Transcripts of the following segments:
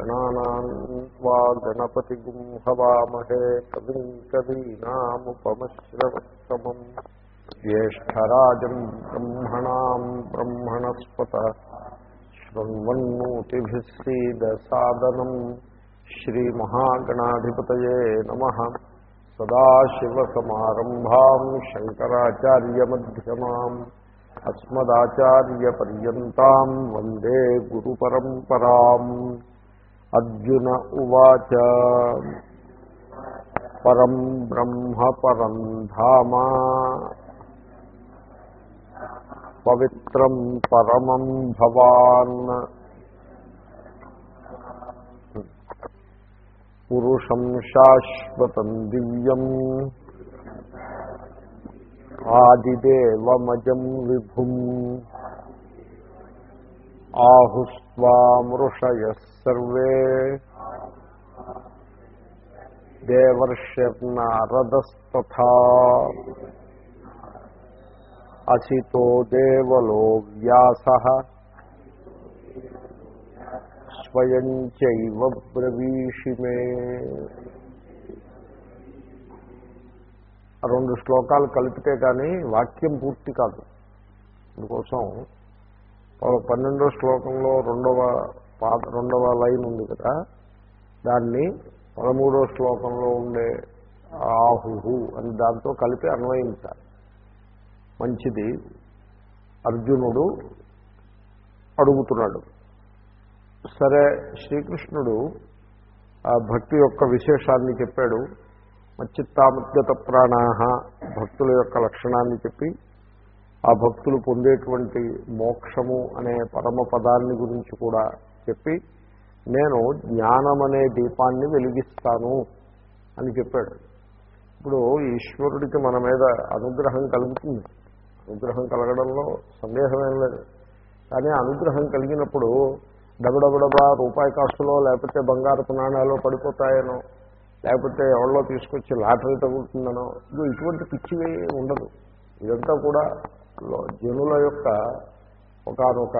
गणानान्त्वा गणपतिगुं हवामहे कविम् कवीनामुपमश्रवत्तमम् ज्येष्ठराजम् ब्रह्मणाम् ब्रह्मणस्पत शृण्वन्नोतिभिः सीदसादनम् श्रीमहागणाधिपतये नमः सदाशिवसमारम्भाम् शङ्कराचार्यमध्यमाम् अस्मदाचार्यपर्यन्ताम् वन्दे गुरुपरम्पराम् అర్జున ఉవాచ. పరం బ్రహ్మ పరం ధామ. పవిత్రం పరమం భవాన్. పురుషం శాశ్వతం దివ్యం. ఆదిదేవమజం విభుం. ఆహుస్వామృషయ సర్వే దేవర్షర్నారదస్తథా. అసితో దేవలో వ్యాస స్వయం చైవ బ్రవీషి మే. రెండు శ్లోకాలు కలిపితే కానీ వాక్యం పూర్తి కాదు. అందుకోసం పన్నెండో శ్లోకంలో రెండవ పాత రెండవ లైన్ ఉంది కదా. దాన్ని పదమూడో శ్లోకంలో ఉండే ఆహుహు అని దాంతో కలిపి అన్వయించాలి. మంచిది. అర్జునుడు అడుగుతున్నాడు. సరే శ్రీకృష్ణుడు ఆ భక్తి యొక్క విశేషాన్ని చెప్పాడు. మచ్చిత్తామద్గత ప్రాణాహ భక్తుల యొక్క లక్షణాన్ని చెప్పి ఆ భక్తులు పొందేటువంటి మోక్షము అనే పరమ పదాన్ని గురించి కూడా చెప్పి నేను జ్ఞానం అనే దీపాన్ని వెలిగిస్తాను అని చెప్పాడు. ఇప్పుడు ఈశ్వరుడికి మన మీద అనుగ్రహం కలుగుతుంది. అనుగ్రహం కలగడంలో సందేహమేం లేదు. కానీ అనుగ్రహం కలిగినప్పుడు డబడబడబా రూపాయి కాసులో లేకపోతే బంగారపు నాణాలు పడిపోతాయనో లేకపోతే ఎవరిలో తీసుకొచ్చి లాటరీ తగులుతుందనో ఇటువంటి పిచ్చివే ఉండదు. ఇదంతా కూడా జనుల యొక్క ఒకనొక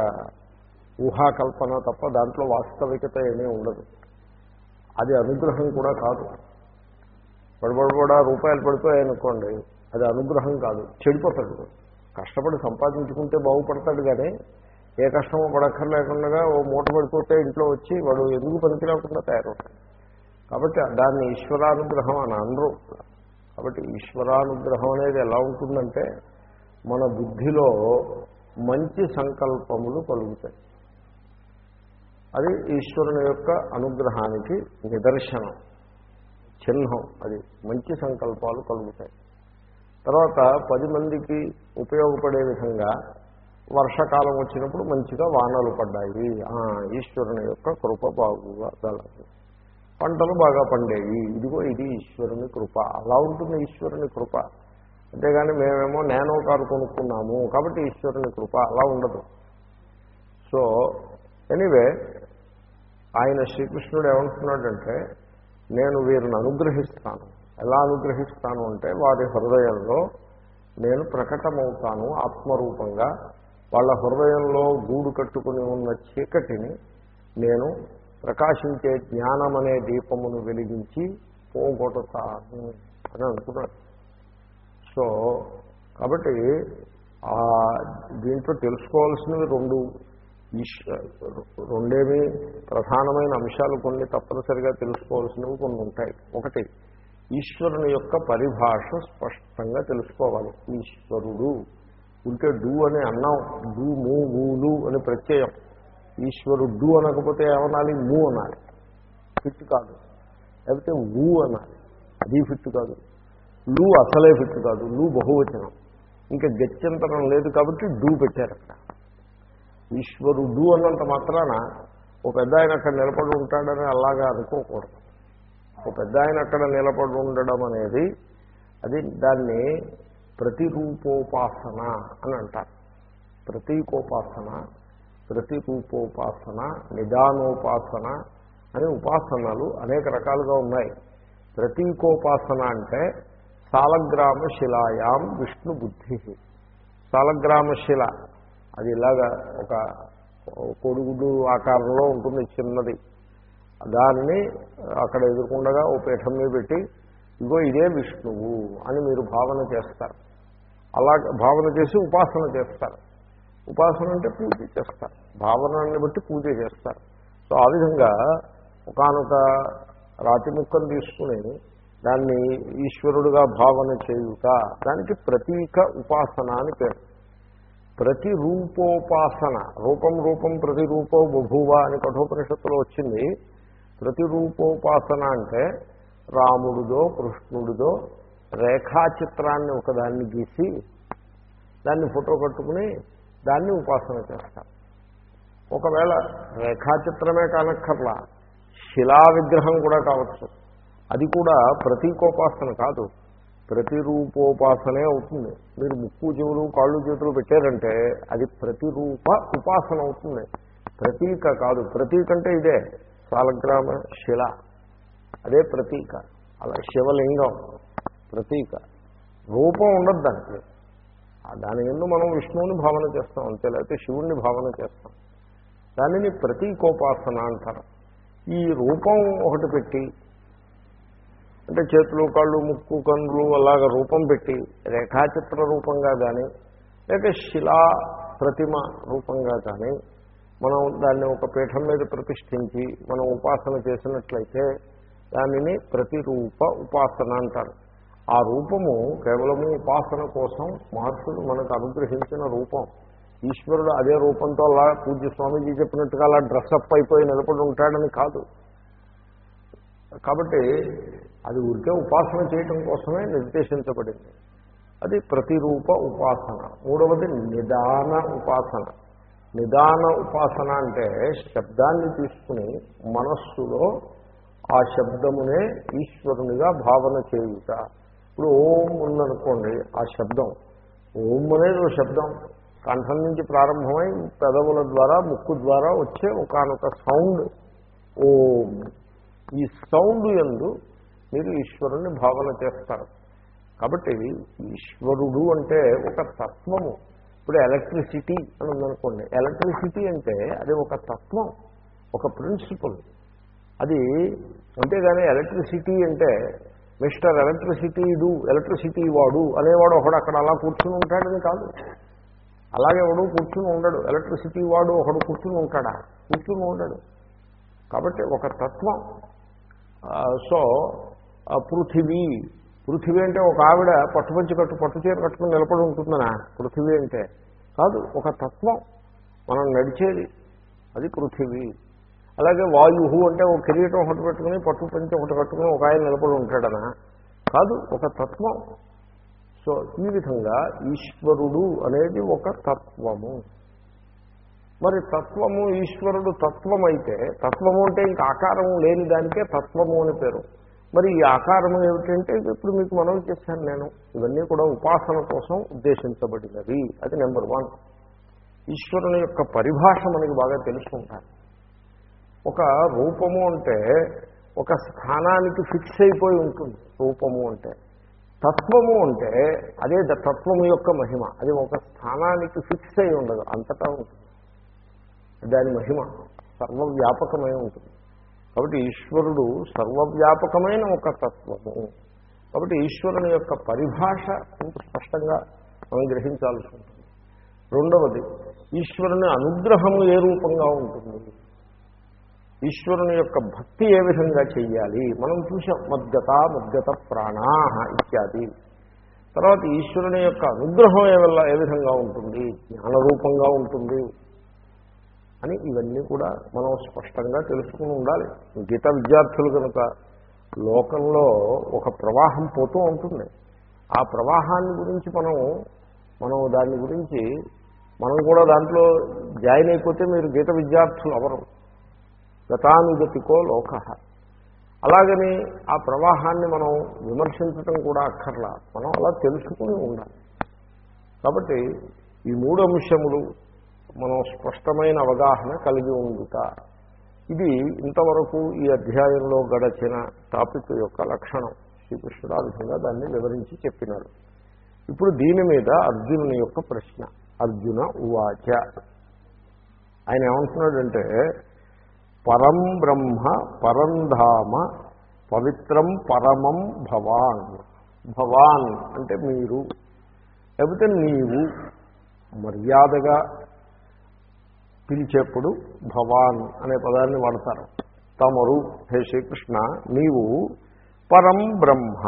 ఊహాకల్పన తప్ప దాంట్లో వాస్తవికత ఏమీ ఉండదు. అది అనుగ్రహం కూడా కాదు. పడబడబడా రూపాయలు పడిపోయాయనుకోండి అది అనుగ్రహం కాదు చెడిపోతాడు. కష్టపడి సంపాదించుకుంటే బాగుపడతాడు కానీ ఏ కష్టమో పడక్కర్లేకుండా ఓ మూట పడిపోతే ఇంట్లో వచ్చి వాడు ఎందుకు పనికిరాకుండా తయారవుతాడు? కాబట్టి దాన్ని ఈశ్వరానుగ్రహం అని అనరు. కాబట్టి ఈశ్వరానుగ్రహం అనేది ఎలా ఉంటుందంటే మన బుద్ధిలో మంచి సంకల్పములు కలుగుతాయి. అది ఈశ్వరుని యొక్క అనుగ్రహానికి నిదర్శనం చిహ్నం అది. మంచి సంకల్పాలు కలుగుతాయి. తర్వాత పది మందికి ఉపయోగపడే విధంగా వర్షాకాలం వచ్చినప్పుడు మంచిగా వానలు పడ్డాయి. ఈశ్వరుని యొక్క కృప బాగుగా గలదు పంటలు బాగా పండేవి. ఇదిగో ఇది ఈశ్వరుని కృప. అలా ఉంటుంది ఈశ్వరుని కృప. అంతేగాని మేమేమో నేనో కారు కొనుక్కున్నాము కాబట్టి ఈశ్వరుని కృప అలా ఉండదు. సో ఎనీవే ఆయన శ్రీకృష్ణుడు ఏమంటున్నాడంటే నేను వీరిని అనుగ్రహిస్తాను. ఎలా అనుగ్రహిస్తాను అంటే వారి హృదయంలో నేను ప్రకటమవుతాను ఆత్మరూపంగా. వాళ్ళ హృదయంలో గూడు కట్టుకుని ఉన్న చీకటిని నేను ప్రకాశించే జ్ఞానం అనే దీపమును వెలిగించి పోగొడతాను అని అనుకున్నాడు సో కాబట్టి దీంట్లో తెలుసుకోవాల్సినవి రెండు. రెండేమి ప్రధానమైన అంశాలు కొన్ని తప్పనిసరిగా తెలుసుకోవాల్సినవి కొన్ని ఉంటాయి. ఒకటి ఈశ్వరుని యొక్క పరిభాష స్పష్టంగా తెలుసుకోవాలి. ఈశ్వరుడు ఉంటే డూ అని అన్నాం డూ మూ మూలు అని ప్రత్యయం. ఈశ్వరుడు అనకపోతే ఏమనాలి? మూ అనాలి. ఫిట్ కాదు. లేకపోతే ఊ అనాలి. అది ఫిట్ కాదు. లూ అసలే ఫిట్ కాదు లూ బహువచనం. ఇంకా గత్యంతరం లేదు కాబట్టి డూ పెట్టారు అక్కడ. ఈశ్వరుడు అన్నంత మాత్రాన ఒక పెద్ద ఆయన అక్కడ నిలబడి ఉంటాడని అలాగా అనుకోకూడదు. ఒక పెద్ద ఆయన అక్కడ నిలబడి ఉండడం అనేది అది దాన్ని ప్రతిరూపోపాసన అని అంటారు. ప్రతీకోపాసన ప్రతిరూపోపాసన నిదానోపాసన అనే ఉపాసనలు అనేక రకాలుగా ఉన్నాయి. ప్రతీకోపాసన అంటే సాలగ్రామ శిలాయాం విష్ణు బుద్ధి. సాలగ్రామ శిల అది ఇలాగా ఒక కొడుగుడు ఆకారంలో ఉంటుంది చిన్నది. దానిని అక్కడ ఎదుర్కొండగా ఓ పీఠం మీద పెట్టి ఇగో ఇదే విష్ణువు అని మీరు భావన చేస్తారు. అలా భావన చేసి ఉపాసన చేస్తారు. ఉపాసన అంటే పూజ చేస్తారు. భావనాన్ని బట్టి పూజ చేస్తారు. సో ఆ విధంగా ఒకనొక రాతి ముక్కను తీసుకుని దాన్ని ఈశ్వరుడుగా భావన చేయుట. దానికి ప్రతీక ఉపాసన అని పేరు. ప్రతిరూపోపాసన రూపం రూపం ప్రతి రూపో బభువ అని కఠోపనిషత్తులో వచ్చింది. ప్రతి రూపోపాసన అంటే రాముడిదో కృష్ణుడిదో రేఖాచిత్రాన్ని ఒకదాన్ని గీసి దాన్ని ఫోటో కట్టుకుని దాన్ని ఉపాసన చేస్తారు. ఒకవేళ రేఖాచిత్రమే కానక్కర్లా శిలా విగ్రహం కూడా కావచ్చు. అది కూడా ప్రతీకోపాసన కాదు. ప్రతిరూపోపాసనే అవుతుంది. మీరు ముక్కు చెవులు కాళ్ళు చేతులు పెట్టారంటే అది ప్రతిరూప ఉపాసన అవుతుంది. ప్రతీక కాదు. ప్రతీక అంటే ఇదే. సాలగ్రామ శిల. అదే ప్రతీక. అలా శివలింగం. ప్రతీక. రూపం ఉండదు దానికి. దాని ఎందు మనం విష్ణువుని భావన చేస్తాం అంతే. లేకపోతే శివుణ్ణి భావన చేస్తాం. దానిని ప్రతీకోపాసన అంటారు. ఈ రూపం ఒకటి పెట్టి అంటే చేతులు కాళ్ళు ముక్కు కన్నులు అలాగ రూపం పెట్టి రేఖాచిత్ర రూపంగా కానీ లేక శిలా ప్రతిమ రూపంగా కానీ మనం దాన్ని ఒక పీఠం మీద ప్రతిష్ఠించి మనం ఉపాసన చేసినట్లయితే దానిని ప్రతిరూప ఉపాసన అంటారు. ఆ రూపము కేవలము ఉపాసన కోసం మహర్షులు మనకు అనుగ్రహించిన రూపం. ఈశ్వరుడు అదే రూపంతో అలా పూజ్య స్వామీజీ చెప్పినట్టుగా అలా డ్రెస్అప్ అయిపోయి నిలబడి ఉంటాడని కాదు. కాబట్టి అది ఊరికే ఉపాసన చేయటం కోసమే నిర్దేశించబడింది. అది ప్రతిరూప ఉపాసన. మూడవది నిదాన ఉపాసన. నిదాన ఉపాసన అంటే శబ్దాన్ని తీసుకుని మనస్సులో ఆ శబ్దమునే ఈశ్వరునిగా భావన చేయుట. ఇప్పుడు ఓం ఉందనుకోండి ఆ శబ్దం. ఓం అనేది ఒక శబ్దం. కంఠం నుంచి ప్రారంభమై పెదవుల ద్వారా ముక్కు ద్వారా వచ్చే ఒకనొక సౌండ్. ఓం. ఈ సౌండ్ ఎందు మీరు ఈశ్వరుణ్ణి భావన చేస్తారు. కాబట్టి ఈశ్వరుడు అంటే ఒక తత్వము. ఇప్పుడు ఎలక్ట్రిసిటీ అని ఉందనుకోండి. ఎలక్ట్రిసిటీ అంటే అది ఒక తత్వం ఒక ప్రిన్సిపల్. అది అంతేగాని ఎలక్ట్రిసిటీ అంటే మిస్టర్ ఎలక్ట్రిసిటీడు ఎలక్ట్రిసిటీ వాడు అనేవాడు ఒకడు అక్కడ అలా కూర్చుని ఉంటాడని కాదు. అలాగే ఎవడు కూర్చుని ఉండడు. ఎలక్ట్రిసిటీ వాడు ఒకడు కూర్చుని ఉంటాడా? కూర్చుని ఉండడు. కాబట్టి ఒక తత్వం. సో పృథివీ. పృథివీ అంటే ఒక ఆవిడ పట్టుపంచి కట్టు పట్టుచీర కట్టుకుని నిలబడి ఉంటుందనా? పృథివీ అంటే. కాదు ఒక తత్వం. మనం నడిచేది అది పృథివీ. అలాగే వాయు అంటే ఒక కిరీటం ఒకటి పెట్టుకుని పట్టు పంచి ఒకటి కట్టుకుని ఒక ఆయన నిలబడి ఉంటాడనా? కాదు ఒక తత్వం. సో ఈ విధంగా ఈశ్వరుడు అనేది ఒక తత్వము. మరి తత్వము ఈశ్వరుడు తత్వం అయితే తత్వము అంటే ఇంక ఆకారము లేని దానికే తత్వము అని పేరు. మరి ఈ ఆకారము ఏమిటంటే ఇప్పుడు మీకు మనం చేశాను నేను. ఇవన్నీ కూడా ఉపాసన కోసం ఉద్దేశించబడినవి. అది నెంబర్ వన్. ఈశ్వరుని యొక్క పరిభాష మనకి బాగా తెలుసుకుంటాను ఒక రూపము అంటే ఒక స్థానానికి ఫిక్స్ అయిపోయి ఉంటుంది. రూపము అంటే తత్వము అంటే అదే తత్వము యొక్క మహిమ. అది ఒక స్థానానికి ఫిక్స్ అయి ఉండదు. అంతటా ఉంటుంది. దాని మహిమ సర్వవ్యాపకమై ఉంటుంది. కాబట్టి ఈశ్వరుడు సర్వవ్యాపకమైన ఒక తత్వము. కాబట్టి ఈశ్వరుని యొక్క పరిభాష స్పష్టంగా మనం గ్రహించాల్సి ఉంటుంది. రెండవది ఈశ్వరుని అనుగ్రహము ఏ రూపంగా ఉంటుంది? ఈశ్వరుని యొక్క భక్తి ఏ విధంగా చెయ్యాలి? మనం చూసాం మద్గత మద్గత ప్రాణా ఇత్యాది. తర్వాత ఈశ్వరుని యొక్క అనుగ్రహం ఏ ఏ విధంగా ఉంటుంది? జ్ఞానరూపంగా ఉంటుంది. అని ఇవన్నీ కూడా మనం స్పష్టంగా తెలుసుకుని ఉండాలి. గీత విద్యార్థులు కనుక లోకంలో ఒక ప్రవాహం పోతూ ఉంటుంది. ఆ ప్రవాహాన్ని గురించి మనం మనం దాని గురించి మనం కూడా దాంట్లో జాయిన్ అయిపోతే మీరు గీత విద్యార్థులు అవరు. గతానుగతికో లోక. అలాగని ఆ ప్రవాహాన్ని మనం విమర్శించటం కూడా అక్కర్లా. మనం అలా తెలుసుకుని ఉండాలి. కాబట్టి ఈ మూడు అంశములు మనం స్పష్టమైన అవగాహన కలిగి ఉండుట. ఇది ఇంతవరకు ఈ అధ్యాయంలో గడచిన టాపిక్ యొక్క లక్షణం. శ్రీకృష్ణుడు ఆ విధంగా దాన్ని వివరించి చెప్పినాడు. ఇప్పుడు దీని మీద అర్జునుని యొక్క ప్రశ్న. అర్జున ఉవాచ. ఆయన ఏమంటున్నాడంటే పరం బ్రహ్మ పరంధామ పవిత్రం పరమం భవాన్. భవాన్ అంటే మీరు. లేకపోతే నీవు. మర్యాదగా. పిలిచేప్పుడు భవాన్ అనే పదాన్ని వాడతారు. తమరు హే శ్రీకృష్ణ నీవు పరం బ్రహ్మ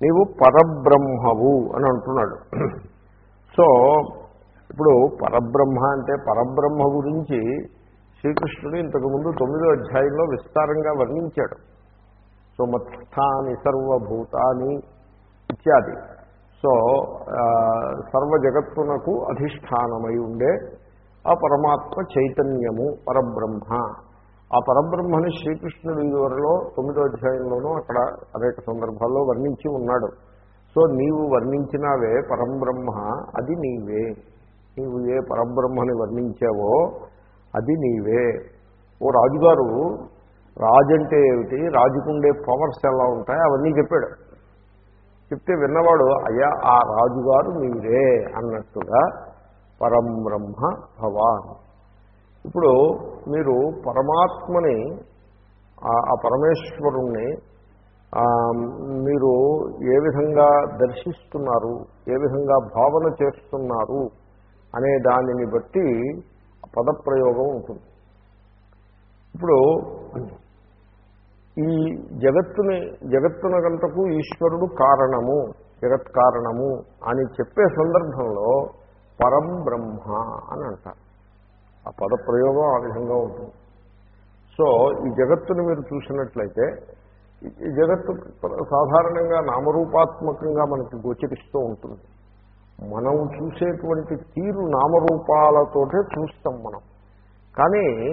నీవు పరబ్రహ్మవు అని అంటున్నాడు. సో ఇప్పుడు పరబ్రహ్మ అంటే పరబ్రహ్మ గురించి శ్రీకృష్ణుడు ఇంతకుముందు తొమ్మిదో అధ్యాయంలో విస్తారంగా వర్ణించాడు. సో మత్స్థాని సర్వభూతాని ఇత్యాది. సో సర్వ జగత్తునకు అధిష్టానమై ఉండే ఆ పరమాత్మ చైతన్యము పరబ్రహ్మ. ఆ పరబ్రహ్మని శ్రీకృష్ణుడు ఇదివరలో తొమ్మిదో అధ్యాయంలోనూ అక్కడ అనేక సందర్భాల్లో వర్ణించి ఉన్నాడు. సో నీవు వర్ణించినావే పరబ్రహ్మ అది నీవే. నీవు ఏ పరబ్రహ్మని వర్ణించావో అది నీవే. ఓ రాజుగారు రాజు అంటే ఏమిటి? రాజుకుండే పవర్స్ ఎలా ఉంటాయి? అవన్నీ చెప్పాడు. చెప్తే విన్నవాడు అయ్యా ఆ రాజుగారు మీరే అన్నట్టుగా పరం బ్రహ్మ భవాన్. ఇప్పుడు మీరు పరమాత్మని ఆ- పరమేశ్వరుణ్ణి మీరు ఏ విధంగా దర్శిస్తున్నారు ఏ విధంగా భావన చేస్తున్నారు అనే దానిని బట్టి పదప్రయోగం ఉంటుంది. ఇప్పుడు ఈ జగత్తుని జగత్తునకంతకు ఈశ్వరుడు కారణము జగత్ కారణము అని చెప్పే సందర్భంలో పరం బ్రహ్మ అని అంటారు. ఆ పదప్రయోగం ఆ విధంగా ఉంటుంది. సో ఈ జగత్తుని మీరు చూసినట్లయితే ఈ- ఈ జగత్తు సాధారణంగా నామరూపాత్మకంగా మనకి గోచరిస్తూ ఉంటుంది. మనం చూసేటువంటి తీరు నామరూపాలతోటే చూస్తాం మనం. కానీ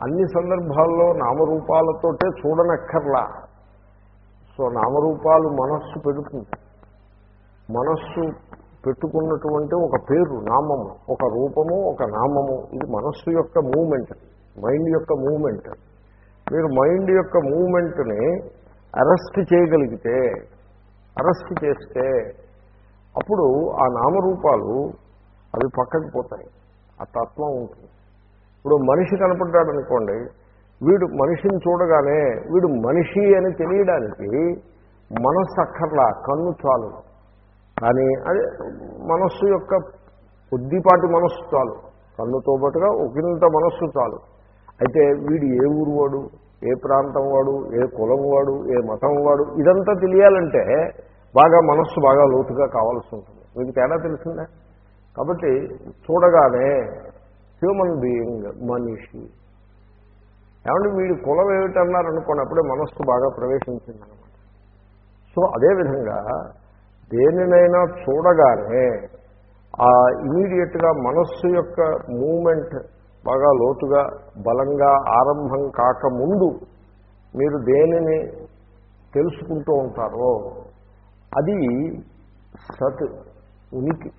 అన్ని సందర్భాల్లో నామరూపాలతోటే చూడనక్కర్లా. సో నామరూపాలు మనస్సు పెడుతుంది. మనస్సు పెట్టుకున్నటువంటి ఒక పేరు నామము ఒక రూపము ఒక నామము. ఇది మనస్సు యొక్క మూమెంట్ మైండ్ యొక్క మూమెంట్. మీరు మైండ్ యొక్క మూమెంట్ని అరెస్ట్ చేయగలిగితే అరెస్ట్ చేస్తే అప్పుడు ఆ నామరూపాలు అవి పక్కకి పోతాయి. ఆ తత్వం ఉంటుంది. ఇప్పుడు మనిషి కనపడ్డాడు అనుకోండి వీడు మనిషిని చూడగానే వీడు మనిషి అని తెలియడానికి మనస్సు అక్కర్లా కన్ను చాలు. కానీ అదే మనస్సు యొక్క కొద్దిపాటి మనస్సు చాలు. కన్నుతో పాటుగా ఒకంత మనస్సు చాలు. అయితే వీడు ఏ ఊరు వాడు? ఏ ప్రాంతం వాడు? ఏ కులం వాడు? ఏ మతం వాడు? ఇదంతా తెలియాలంటే బాగా మనస్సు బాగా లోతుగా కావాల్సి ఉంటుంది. మీకు తేడా తెలిసిందే? కాబట్టి చూడగానే హ్యూమన్ బీయింగ్ మనిషి. ఏమంటే వీడి కులం ఏమిటన్నారనుకోండి అప్పుడే మనస్సు బాగా ప్రవేశించిందనమాట. సో అదేవిధంగా దేనినైనా చూడగానే ఆ ఇమీడియట్గా మనస్సు యొక్క మూమెంట్ బాగా లోతుగా బలంగా ఆరంభం కాకముందు మీరు దేనిని తెలుసుకుంటూ ఉంటారో అది సత్ ఉనికి.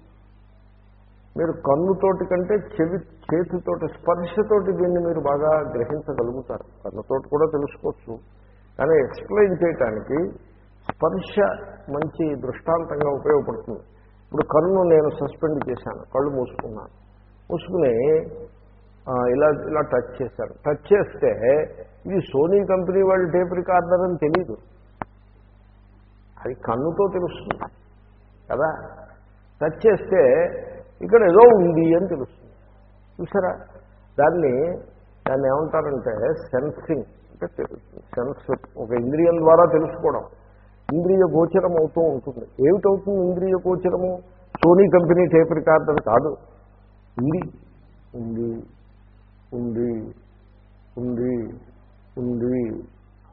మీరు కన్నుతోటి కంటే చెవి చేతితోటి స్పర్శతోటి దీన్ని మీరు బాగా గ్రహించగలుగుతారు. కన్నుతోటి కూడా తెలుసుకోవచ్చు. కానీ ఎక్స్ప్లెయిన్ చేయటానికి స్పర్శ మంచి దృష్టాంతంగా ఉపయోగపడుతుంది. ఇప్పుడు కన్ను నేను సస్పెండ్ చేశాను కళ్ళు మూసుకున్నాను. మూసుకుని ఇలా ఇలా టచ్ చేశాను. టచ్ చేస్తే ఇది సోనీ కంపెనీ వాళ్ళు టేప్ రికార్డర్ అని తెలియదు అది కన్నుతో తెలుస్తుంది కదా? టచ్ చేస్తే ఇక్కడ ఏదో ఉంది అని తెలుస్తుంది. చూసారా? దాన్ని దాన్ని ఏమంటారంటే సెన్సింగ్ అంటే సెన్స్ ఒక ఇంద్రియం ద్వారా తెలుసుకోవడం. ఇంద్రియ గోచరం అవుతూ ఉంటుంది. ఏమిటవుతుంది ఇంద్రియ గోచరము? సోనీ కంపెనీ టేప్ రికార్డర్ కాదు. ఉంది. ఉంది. ఉంది. ఉంది. ఉంది.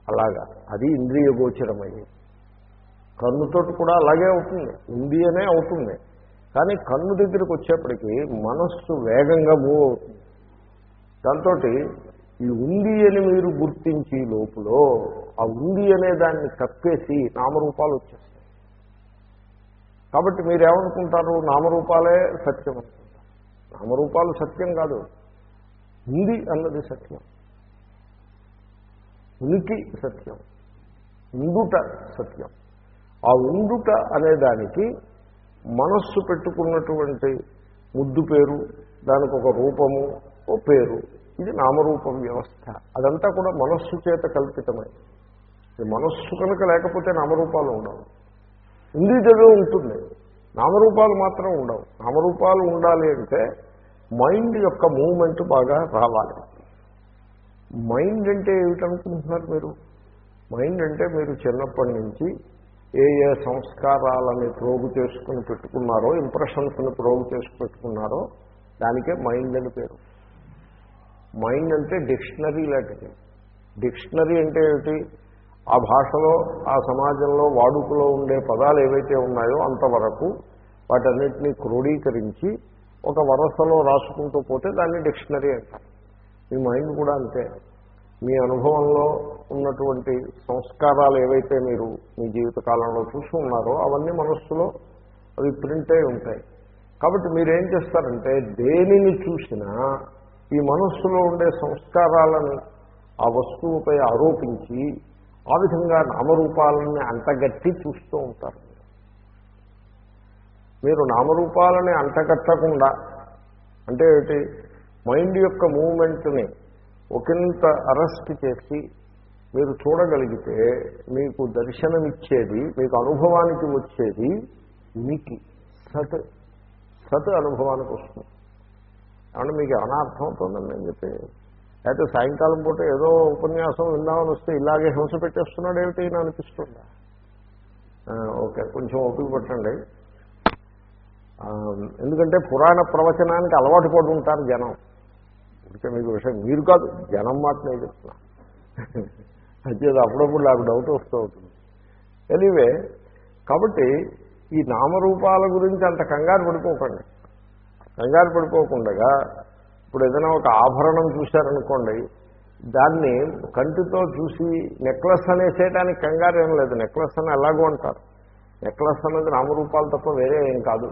అలాగా. అది ఇంద్రియ గోచరమయ్యి. కన్నుతోటి కూడా అలాగే అవుతుంది. ఉంది అనే అవుతుంది. కానీ కన్ను దగ్గరికి వచ్చేప్పటికీ మనస్సు వేగంగా మూవ్ అవుతుంది. దాంతో ఈ ఉంది అని మీరు గుర్తించి లోపల ఆ ఉంది అనే దాన్ని కప్పేసి నామరూపాలు వచ్చేస్తాయి. కాబట్టి మీరు ఏమనుకుంటారు నామరూపాలే సత్యం అనుకుంటారు నామరూపాలు సత్యం కాదు. ఉంది అన్నది సత్యం. ఉనికి సత్యం. ఉండుట సత్యం. ఆ ఉండుట అనే దానికి మనస్సు పెట్టుకున్నటువంటి ముద్దు పేరు దానికి ఒక రూపము ఓ పేరు. ఇది నామరూప వ్యవస్థ. అదంతా కూడా మనస్సు చేత కల్పితమై. మనస్సు కనుక లేకపోతే నామరూపాలు ఉండవు. ఉంది ఉంటుంది. నామరూపాలు మాత్రం ఉండవు. నామరూపాలు ఉండాలి అంటే మైండ్ యొక్క మూమెంట్ బాగా రావాలి. మైండ్ అంటే ఏమిటనుకుంటున్నారు మీరు? మైండ్ అంటే మీరు చిన్నప్పటి నుంచి ఏ ఏ సంస్కారాలని ప్రోగు చేసుకుని పెట్టుకున్నారో ఇంప్రెషన్స్ని ప్రోగు చేసుకు పెట్టుకున్నారో దానికే మైండ్ అని పేరు. మైండ్ అంటే డిక్షనరీ లాంటిది. డిక్షనరీ అంటే ఏమిటి? ఆ భాషలో ఆ సమాజంలో వాడుకలో ఉండే పదాలు ఏవైతే ఉన్నాయో అంతవరకు వాటన్నిటినీ క్రోడీకరించి ఒక వరసలో రాసుకుంటూ పోతే దాన్ని డిక్షనరీ అంటారు. మీ మైండ్ కూడా అంతే. మీ అనుభవంలో ఉన్నటువంటి సంస్కారాలు ఏవైతే మీరు మీ జీవితకాలంలో చూసి ఉన్నారో అవన్నీ మనస్సులో అవి ప్రింట్ అయి ఉంటాయి. కాబట్టి మీరేం చేస్తారంటే దేనిని చూసినా ఈ మనస్సులో ఉండే సంస్కారాలను ఆ వస్తువుపై ఆరోపించి ఆ విధంగా నామరూపాలని అంటగట్టి చూస్తూ ఉంటారు. మీరు నామరూపాలని అంటగట్టకుండా అంటే ఏమిటి? మైండ్ యొక్క మూమెంట్ని ఒకంత అరెస్ట్ చేసి మీరు చూడగలిగితే మీకు దర్శనమిచ్చేది మీకు అనుభవానికి వచ్చేది ఉనికి సత్ సత్ అనుభవానికి వస్తుంది. ఏమన్నా మీకు ఏమైనా అర్థం అవుతుందండి నేను చెప్పి అయితే సాయంకాలం పూట ఏదో ఉపన్యాసం విందామని వస్తే ఇలాగే హింస పెట్టేస్తున్నాడు ఏమిటి అని అనిపిస్తుందా? ఓకే కొంచెం ఓపిక పట్టండి. ఎందుకంటే పురాణ ప్రవచనానికి అలవాటు పడి ఉంటారు జనం. ఇంకా మీకు విషయం మీరు కాదు జనం మాట నేను చెప్తున్నా. అయితే అప్పుడప్పుడు నాకు డౌట్ వస్తూ ఉంటుంది. ఎనీవే కాబట్టి ఈ నామరూపాల గురించి అంత కంగారు పడిపోకండి. కంగారు పడిపోకుండగా ఇప్పుడు ఏదైనా ఒక ఆభరణం చూశారనుకోండి దాన్ని కంటితో చూసి నెక్లెస్ అనేసేయడానికి కంగారు ఏం లేదు. నెక్లెస్ అని ఎలాగో అంటారు. నెక్లెస్ అనేది నామరూపాలు తప్ప వేరే ఏం కాదు.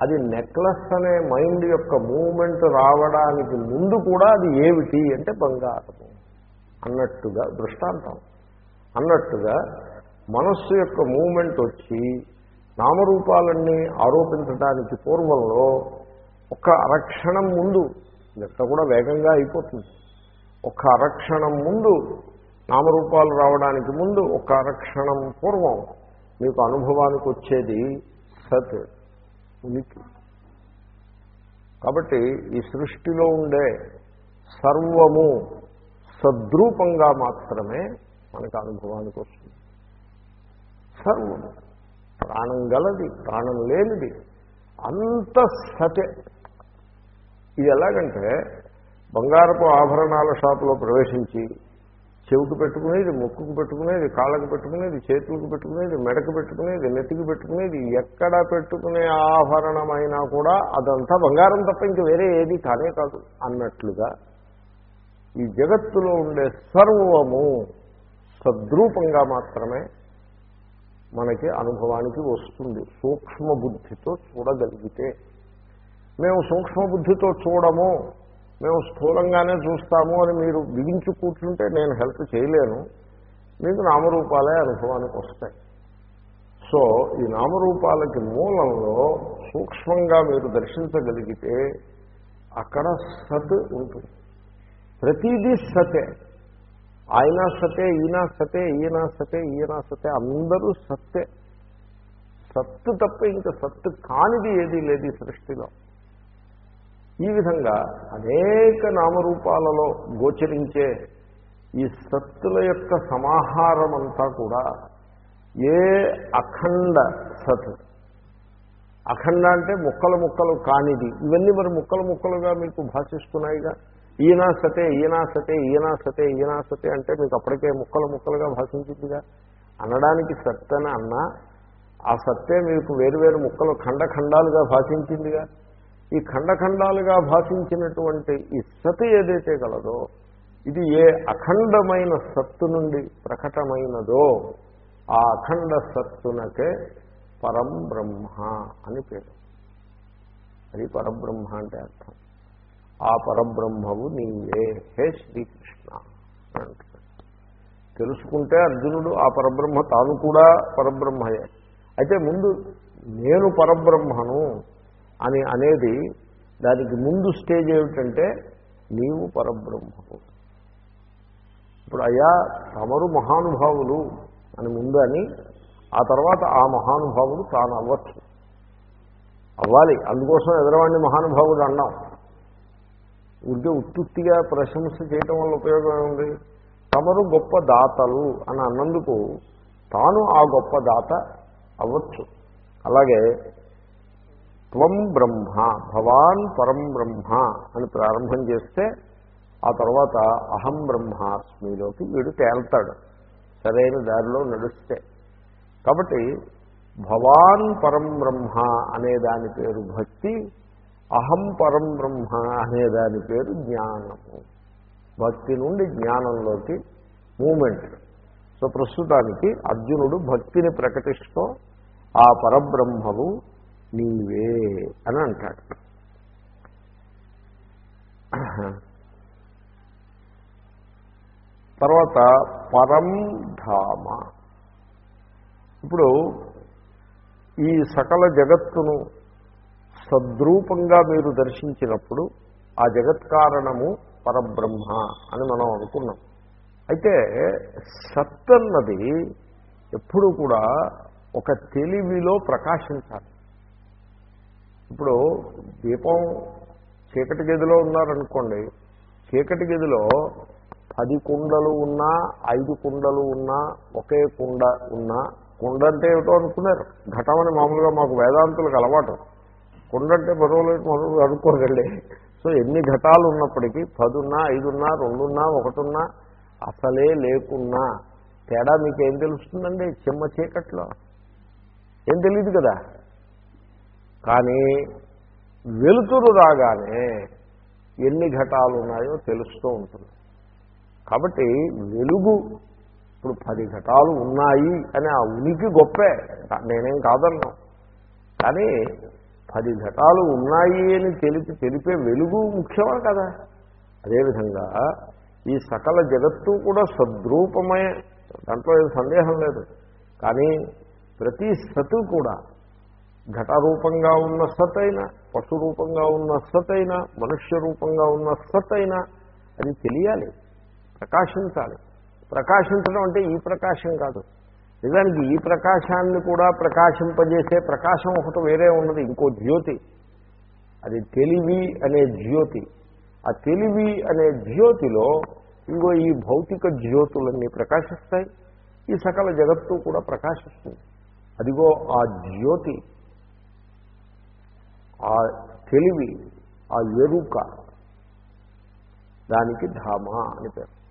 అది నెక్లెస్ అనే మైండ్ యొక్క మూమెంట్ రావడానికి ముందు కూడా అది ఏమిటి అంటే బంగారము అన్నట్టుగా దృష్టాంతం. అన్నట్టుగా మనస్సు యొక్క మూమెంట్ వచ్చి నామరూపాలన్నీ ఆరోపించడానికి పూర్వంలో ఒక అరక్షణం ముందు ఇదంతా కూడా వేగంగా అయిపోతుంది. ఒక అరక్షణం ముందు నామరూపాలు రావడానికి ముందు ఒక అరక్షణం పూర్వం మీకు అనుభవానికి వచ్చేది సత్ ఉనికి. కాబట్టి ఈ సృష్టిలో ఉండే సర్వము సద్రూపంగా మాత్రమే మనకు అనుభవానికి వస్తుంది. సర్వము. ప్రాణం గలది ప్రాణం లేనిది. అంత సతే ఇది ఎలాగంటే బంగారపు ఆభరణాల షాపులో ప్రవేశించి చెవికి పెట్టుకునేది ముక్కుకు పెట్టుకునేది కాళ్ళకు పెట్టుకునేది చేతులకు పెట్టుకునేది మెడకు పెట్టుకునేది నెత్తికి పెట్టుకునేది ఎక్కడ పెట్టుకునే ఆభరణమైనా కూడా అదంతా బంగారం తప్ప ఇంక వేరే ఏది కానే కాదు అన్నట్లుగా ఈ జగత్తులో ఉండే సర్వము సద్రూపంగా మాత్రమే మనకి అనుభవానికి వస్తుంది. సూక్ష్మ బుద్ధితో చూడగలిగితే మేము సూక్ష్మ బుద్ధితో చూడము మేము స్థూలంగానే చూస్తాము అని మీరు బిగించు కూర్చుంటే నేను హెల్ప్ చేయలేను. మీకు నామరూపాలే అనుభవానికి వస్తాయి. సో ఈ నామరూపాలకి మూలంలో సూక్ష్మంగా మీరు దర్శించగలిగితే అక్కడ సత్ ఉంటుంది. ప్రతిదీ సతే. ఆయన సతే ఈయన సతే ఈయన సతే ఈయన సతే అందరూ సత్తే. సత్తు తప్ప ఇంకా సత్తు కానిది ఏదీ లేదు సృష్టిలో. ఈ విధంగా అనేక నామరూపాలలో గోచరించే ఈ సత్తుల యొక్క సమాహారం అంతా కూడా ఏ అఖండ సత్. అఖండ అంటే ముక్కలు ముక్కలు కానిది. ఇవన్నీ మరి ముక్కలు ముక్కలుగా మీకు భాషిస్తున్నాయిగా. ఈయన సతే ఈయన సతే ఈయన సతే ఈయన సతే అంటే మీకు అప్పటికే ముక్కలు ముక్కలుగా భాషించిందిగా. అనడానికి సత్తని అన్నా ఆ సత్తే మీకు వేరువేరు ముక్కలు ఖండఖండాలుగా భాషించిందిగా. ఈ ఖండఖండాలుగా భాషించినటువంటి ఈ సత్ ఏదైతే గలదో ఇది ఏ అఖండమైన సత్తు నుండి ప్రకటమైనదో ఆ అఖండ సత్తునకే పరం బ్రహ్మ అని పేరు. అది పరబ్రహ్మ అంటే అర్థం. ఆ పరబ్రహ్మవు నీవే హే శ్రీకృష్ణ తెలుసుకుంటే అర్జునుడు ఆ పరబ్రహ్మ తాను కూడా పరబ్రహ్మయే. అయితే ముందు నేను పరబ్రహ్మను అని అనేది దానికి ముందు స్టేజ్ ఏమిటంటే నీవు పరబ్రహ్మవు. ఇప్పుడు అయ్యా తమరు మహానుభావులు అని ముందు అని ఆ తర్వాత ఆ మహానుభావుడు తాను అవ్వచ్చు. అవ్వాలి. అందుకోసం ఎదరవాడిని మహానుభావుడు అన్నాం. ఉంటే ఉత్తుత్తిగా ప్రశంస చేయటం వల్ల ఉపయోగం ఉంది తమరు గొప్ప దాతలు అని అన్నందుకు తాను ఆ గొప్ప దాత అవ్వచ్చు. అలాగే త్వం బ్రహ్మ భవాన్ పరం బ్రహ్మ అని ప్రారంభం చేస్తే ఆ తర్వాత అహం బ్రహ్మాస్మిలోకి వీడు తేల్తాడు. సరైన దారిలో నడుస్తే. కాబట్టి భవాన్ పరం బ్రహ్మ అనే దాని పేరు భక్తి అహం పరం బ్రహ్మ అనే దాని పేరు జ్ఞానము. భక్తి నుండి జ్ఞానంలోకి మూమెంట్. సో ప్రస్తుతానికి అర్జునుడు భక్తిని ప్రకటిస్తూ ఆ పరబ్రహ్మవు నీవే అని అంటాడు. తర్వాత పరం ధామ. ఇప్పుడు ఈ సకల జగత్తును సద్రూపంగా మీరు దర్శించినప్పుడు ఆ జగత్ కారణము పరబ్రహ్మ అని మనం అనుకున్నాం. అయితే సత్ అన్నది ఎప్పుడు కూడా ఒక తెలివిలో ప్రకాశించాలి. ఇప్పుడు దీపం చీకటి గదిలో ఉన్నారనుకోండి చీకటి గదిలో పది కుండలు ఉన్నా ఐదు కుండలు ఉన్నా ఒకే కుండ ఉన్నా కుండ అంటే ఏమిటో అనుకున్నారు. ఘటమని మామూలుగా మాకు వేదాంతులకు అలవాటు. కుండ అంటే బరువులేదు మరో అనుకోకండి. సో ఎన్ని ఘటాలు ఉన్నప్పటికీ పదున్నా ఐదున్నా రెండున్నా ఒకటున్నా అసలే లేకున్నా తేడా మీకేం తెలుస్తుందండి? చిమ్మ చీకట్లో. ఏం తెలియదు కదా? కానీ వెలుతురు రాగానే ఎన్ని ఘటాలు ఉన్నాయో తెలుస్తూ ఉంటుంది. కాబట్టి వెలుగు ఇప్పుడు పది ఘటాలు ఉన్నాయి అని ఆ ఉనికి గొప్పే. నేనేం కాదన్నా. కానీ పది ఘటాలు ఉన్నాయి అని తెలిపి తెలిపే వెలుగు ముఖ్యమా కదా? అదేవిధంగా ఈ సకల జగత్తు కూడా సద్రూపమే దాంట్లో సందేహం లేదు. కానీ ప్రతి సతు కూడా ఘటరూపంగా ఉన్న సత్ అయినా పశు రూపంగా ఉన్న సత్ అయినా మనుష్య రూపంగా ఉన్న సత్ అయినా అది తెలియాలి ప్రకాశించాలి. ప్రకాశించడం అంటే ఈ ప్రకాశం కాదు. నిజానికి ఈ ప్రకాశాన్ని కూడా ప్రకాశింపజేసే ప్రకాశం ఒకటి వేరే ఉన్నది ఇంకో జ్యోతి. అది తెలివి అనే జ్యోతి. ఆ తెలివి అనే జ్యోతిలో ఇంకో ఈ భౌతిక జ్యోతులన్నీ ప్రకాశిస్తాయి. ఈ సకల జగత్తు కూడా ప్రకాశిస్తుంది. అదిగో ఆ జ్యోతి. ఆ తెలివి ఆ ఎరుక దానికి ధామ అని పేరు.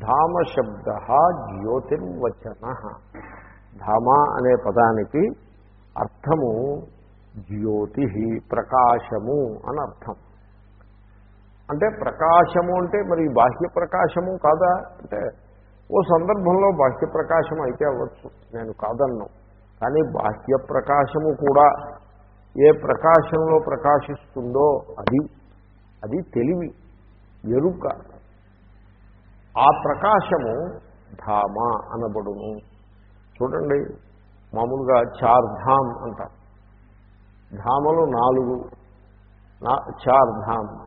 ధామ శబ్ద జ్యోతిర్వచన. ధామ అనే పదానికి అర్థము జ్యోతి ప్రకాశము అని అర్థం. అంటే ప్రకాశము అంటే మరి బాహ్య ప్రకాశము కాదా? అంటే ఓ సందర్భంలో బాహ్య ప్రకాశం అయితే అవ్వచ్చు. నేను కాదన్ను. కానీ బాహ్య ప్రకాశము కూడా ఏ ప్రకాశంలో ప్రకాశిస్తుందో అది అది తెలివి ఎరుక. ఆ ప్రకాశము ధామ అనబడును. చూడండి మామూలుగా చార్ధామ్ అంటారు. ధామలు నాలుగు నా చార్ధామ్.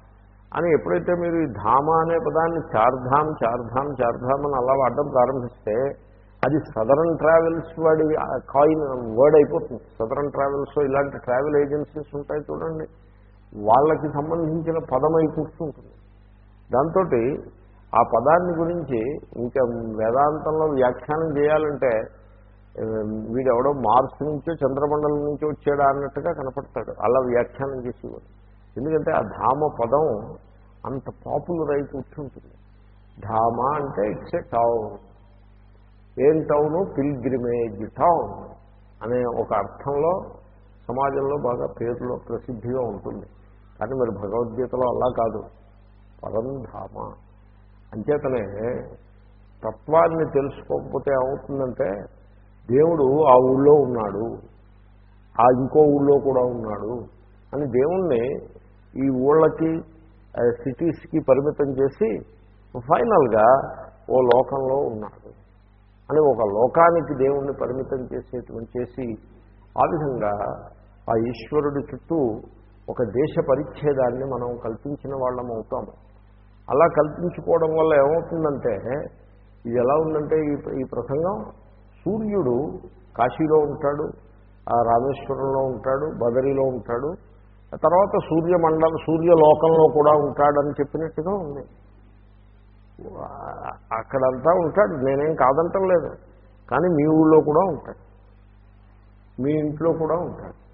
అని ఎప్పుడైతే మీరు ఈ ధామ అనే పదాన్ని చార్ధామ్ చార్ధామ్ చార్ధామ్ అని అలా వాడడం ప్రారంభిస్తే అది సదరన్ ట్రావెల్స్ వాడి కాయిన్ వర్డ్ అయిపోతుంది. సదరన్ ట్రావెల్స్ ఇలాంటి ట్రావెల్ ఏజెన్సీస్ ఉంటాయి చూడండి. వాళ్ళకి సంబంధించిన పదం అయి కూర్చుంటుంది. దాంతో ఆ పదాన్ని గురించి ఇంకా వేదాంతంలో వ్యాఖ్యానం చేయాలంటే వీడెవడో మార్స్ నుంచో చంద్రమండలం నుంచో వచ్చాడా అన్నట్టుగా కనపడతాడు. అలా వ్యాఖ్యానం చేసేవాడు. ఎందుకంటే ఆ ధామ పదం అంత పాపులర్ అయి కూర్చుంటుంది. ధామ అంటే ఇట్స్ ఏ టౌన్ ఏం టౌను? పిల్గ్రిమేజ్ టౌన్ అనే ఒక అర్థంలో సమాజంలో బాగా పేరులో ప్రసిద్ధిగా ఉంటుంది. కానీ మరి భగవద్గీతలో అలా కాదు. పరంధామ. అంచేతనే తత్వాన్ని తెలుసుకోకపోతే ఏమవుతుందంటే దేవుడు ఆ ఊళ్ళో ఉన్నాడు. ఆ ఇంకో ఊళ్ళో కూడా ఉన్నాడు అని దేవుణ్ణి ఈ ఊళ్ళకి సిటీస్కి పరిమితం చేసి ఫైనల్గా ఓ లోకంలో ఉన్నాడు. అని ఒక లోకానికి దేవుణ్ణి పరిమితం చేసేటువంటి చేసి ఆ విధంగా ఆ ఈశ్వరుడి చుట్టూ ఒక దేశ పరిచ్ఛేదాన్ని మనం కల్పించిన వాళ్ళం అవుతాము అలా కల్పించుకోవడం వల్ల ఏమవుతుందంటే ఇది ఎలా ఉందంటే ఈ ఈ ప్రసంగం సూర్యుడు కాశీలో ఉంటాడు ఆ రామేశ్వరంలో ఉంటాడు బదరిలో ఉంటాడు తర్వాత సూర్యమండలం సూర్యలోకంలో కూడా ఉంటాడని చెప్పినట్టుగా ఉంది. అక్కడంతా ఉంటాడు. నేనేం కాదంటం లేదు. కానీ మీ ఊళ్ళో కూడా ఉంటాడు. మీ ఇంట్లో కూడా ఉంటాడు.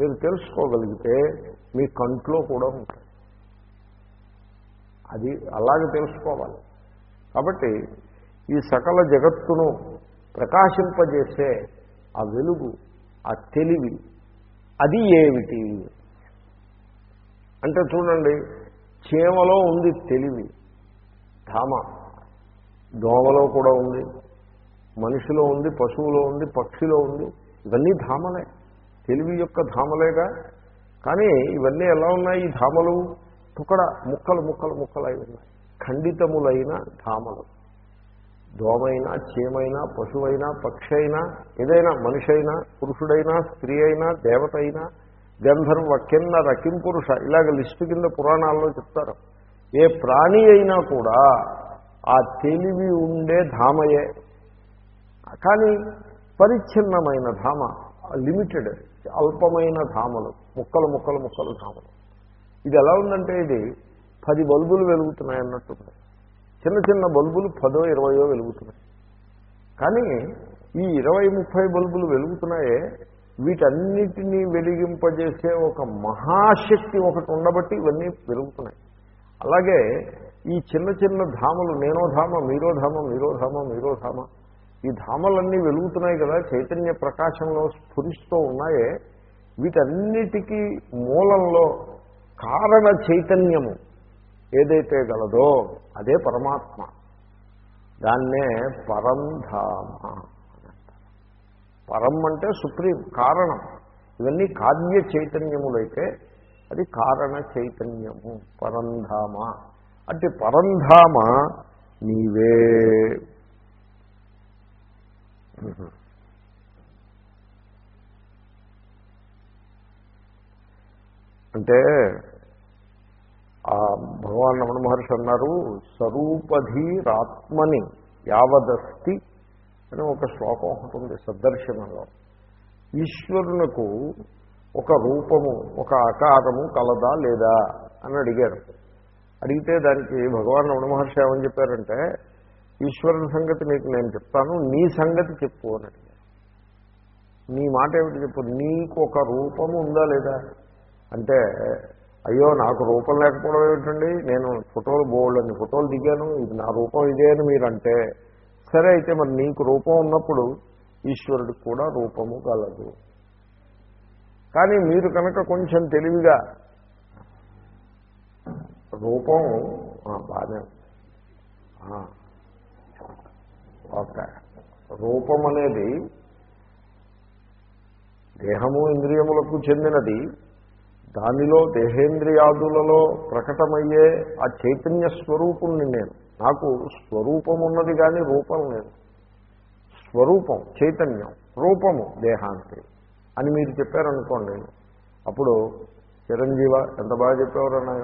మీరు తెలుసుకోగలిగితే మీ కంట్లో కూడా ఉంటాడు. అది అలాగే తెలుసుకోవాలి. కాబట్టి ఈ సకల జగత్తును ప్రకాశింపజేసే ఆ వెలుగు ఆ తెలివి అది ఏమిటి? అంటే చూడండి చీమలో ఉంది తెలివి. ధామ. దోమలో కూడా ఉంది మనిషిలో ఉంది పశువులో ఉంది పక్షిలో ఉంది ఇవన్నీ ధామలే. తెలివి యొక్క ధామలేగా. కానీ ఇవన్నీ ఎలా ఉన్నాయి ఈ ధామలు? తుకడ ముక్కలు ముక్కలు ముక్కలై ఉన్నాయి. ఖండితములైన ధామలు. దోమైనా చీమైనా పశువైనా పక్షి అయినా ఏదైనా మనిషి అయినా పురుషుడైనా స్త్రీ అయినా దేవత అయినా గంధర్వ కింద రకిం పురుష ఇలాగ లిస్టు కింద పురాణాల్లో చెప్తారు. ఏ ప్రాణి అయినా కూడా ఆ తెలివి ఉండే ధామయే. కానీ పరిచ్ఛిన్నమైన ధామ లిమిటెడ్ అల్పమైన ధామలు ముక్కలు ముక్కలు ముక్కలు ధామలు. ఇది ఎలా ఉందంటే ఇది పది బల్బులు వెలుగుతున్నాయి అన్నట్టుంది. చిన్న చిన్న బల్బులు పదో ఇరవయో వెలుగుతున్నాయి. కానీ ఈ ఇరవై ముప్పై బల్బులు వెలుగుతున్నాయే వీటన్నిటినీ వెలిగింపజేసే ఒక మహాశక్తి ఒకటి ఉండబట్టి ఇవన్నీ వెలుగుతున్నాయి. అలాగే ఈ చిన్న చిన్న ధామలు నేనో ధామ మీరో ధామ మీరో ధామ మీరో ధామ ఈ ధామలన్నీ వెలుగుతున్నాయి కదా చైతన్య ప్రకాశంలో స్ఫురిస్తూ ఉన్నాయే వీటన్నిటికీ మూలంలో కారణ చైతన్యము ఏదైతే గలదో అదే పరమాత్మ. దాన్నే పరం ధామ పరం అంటే సుప్రీం కారణం. ఇవన్నీ కార్య చైతన్యములైతే అది కారణ చైతన్యము పరంధామ. అంటే పరంధామ నీవే. అంటే ఆ భగవాన్ రమణ మహర్షి అన్నారు స్వరూపధీరాత్మని యావదస్తి అని ఒక శ్లోకం ఒకటి ఉంది సద్దర్శనంలో. ఈశ్వరునకు ఒక రూపము ఒక ఆకారము కలదా లేదా అని అడిగారు. అడిగితే దానికి భగవాన్ రమణ మహర్షి ఏమని చెప్పారంటే ఈశ్వరుని సంగతి నీకు నేను చెప్తాను నీ సంగతి చెప్పు అని అడిగారు. నీ మాట ఏమిటి చెప్పు? నీకు ఒక రూపము ఉందా లేదా? అంటే అయ్యో నాకు రూపం లేకపోవడం ఏమిటండి? నేను ఫోటోలు బోల్డ్ అని ఫోటోలు దిగాను ఇది నా రూపం ఇదే అని మీరంటే. సరే అయితే మరి నీకు రూపం ఉన్నప్పుడు ఈశ్వరుడికి కూడా రూపము కలదు. కానీ మీరు కనుక కొంచెం తెలివిగా రూపం బాగా ఓకే. రూపం అనేది దేహము ఇంద్రియములకు చెందినది. దానిలో దేహేంద్రియాదులలో ప్రకటమయ్యే ఆ చైతన్య స్వరూపుణ్ణి నేను. నాకు స్వరూపం ఉన్నది కానీ రూపం లేదు. స్వరూపం చైతన్యం రూపము దేహానికి. అని మీరు చెప్పారనుకోండి అప్పుడు చిరంజీవ ఎంత బాగా చెప్పేవారన్నా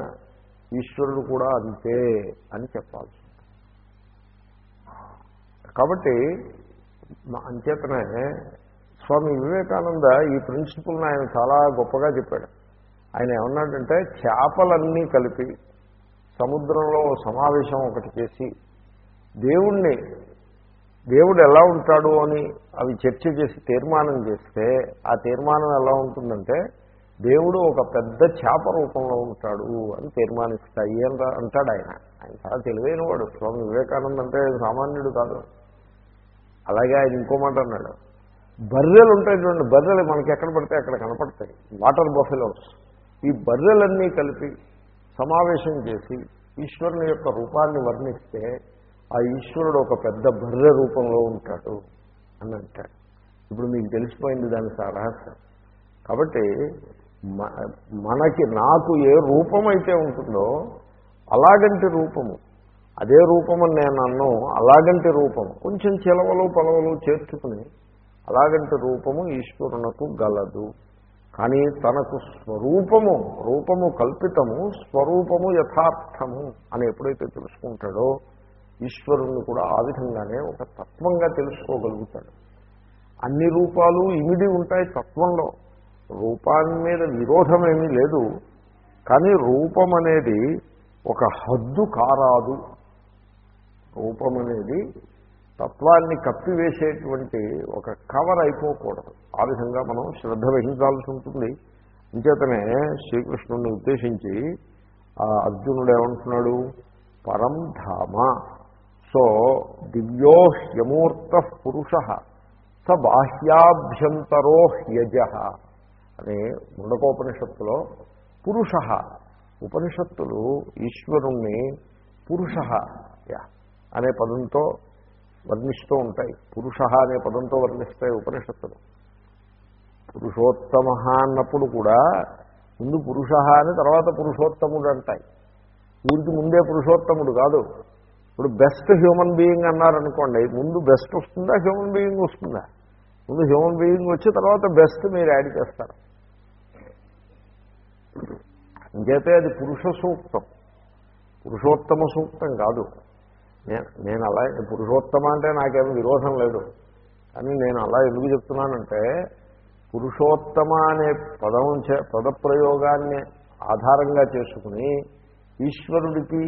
ఈశ్వరుడు కూడా అంతే అని చెప్పాల్సి కాబట్టి మా- అంచేతనే స్వామి వివేకానంద ఈ ప్రిన్సిపుల్ని ఆయన చాలా గొప్పగా చెప్పాడు. ఆయన ఏమన్నాడంటే చేపలన్నీ కలిపి సముద్రంలో సమావేశం ఒకటి చేసి దేవుణ్ణి దేవుడు ఎలా ఉంటాడు అని అవి చర్చ చేసి తీర్మానం చేస్తే ఆ తీర్మానం ఎలా ఉంటుందంటే దేవుడు ఒక పెద్ద చేప రూపంలో ఉంటాడు అని తీర్మానిస్తాయి అని రా- అంటాడు ఆయన. ఆయన చాలా తెలివైన వాడు స్వామి వివేకానంద అంటే సామాన్యుడు కాదు. అలాగే ఆయన ఇంకో మాట అన్నాడు. బర్రెలు ఉంటాయి చూడండి బర్రెలు మనకి ఎక్కడ పడితే అక్కడ కనపడతాయి. Water buffaloes. ఈ బర్రెలన్నీ కలిపి సమావేశం చేసి ఈశ్వరుని యొక్క రూపాన్ని వర్ణిస్తే ఆ ఈశ్వరుడు ఒక పెద్ద బర్రె రూపంలో ఉంటాడు అని అంటాడు. ఇప్పుడు మీకు తెలిసిపోయింది దాని సారహస్యం కాబట్టి మ- మనకి నాకు ఏ రూపం అయితే ఉంటుందో అలాగంటి రూపము. అదే రూపమని నేను అన్ను అలాగంటి రూపము. కొంచెం చిలవలు పొలవలు చేర్చుకుని అలాగంటి రూపము ఈశ్వరునకు గలదు. కానీ తనకు స్వరూపము రూపము కల్పితము స్వరూపము యథార్థము అని ఎప్పుడైతే తెలుసుకుంటాడో ఈశ్వరుణ్ణి కూడా ఆ విధంగానే ఒక తత్వంగా తెలుసుకోగలుగుతాడు. అన్ని రూపాలు ఇమిడి ఉంటాయి తత్వంలో. రూపాన్ని మీద విరోధం ఏమీ లేదు. కానీ రూపం అనేది ఒక హద్దు కారాదు. రూపం అనేది తత్వాన్ని కప్పివేసేటువంటి ఒక కవర్ అయిపోకూడదు. ఆ విధంగా మనం శ్రద్ధ వహించాల్సి ఉంటుంది. అంచేతనే శ్రీకృష్ణుడిని ఉద్దేశించి ఆ అర్జునుడు ఏమంటున్నాడు? పరం ధామ. సో దివ్యో హ్యమూర్త పురుష స బాహ్యాభ్యంతరో హ్యజ అని ముండకోపనిషత్తులో పురుష ఉపనిషత్తులు ఈశ్వరుణ్ణి పురుష అనే పదంతో వర్ణిస్తూ ఉంటాయి. పురుష అనే పదంతో వర్ణిస్తాయి ఉపనిషత్తులు. పురుషోత్తమ అన్నప్పుడు కూడా ముందు పురుష అని తర్వాత పురుషోత్తముడు అంటాయి. ఊరికి ముందే పురుషోత్తముడు కాదు. ఇప్పుడు బెస్ట్ హ్యూమన్ బీయింగ్ అన్నారనుకోండి ముందు బెస్ట్ వస్తుందా హ్యూమన్ బీయింగ్ వస్తుందా? ముందు హ్యూమన్ బీయింగ్ వచ్చి తర్వాత బెస్ట్ మీరు యాడ్ చేస్తారు. ఇంకైతే అది పురుష సూక్తం. పురుషోత్తమ సూక్తం కాదు. నేను నేను అలా పురుషోత్తమ అంటే నాకేమీ విరోధం లేదు. కానీ నేను అలా ఎందుకు చెప్తున్నానంటే పురుషోత్తమ అనే పదం చే పదప్రయోగాన్ని ఆధారంగా చేసుకుని ఈశ్వరుడికి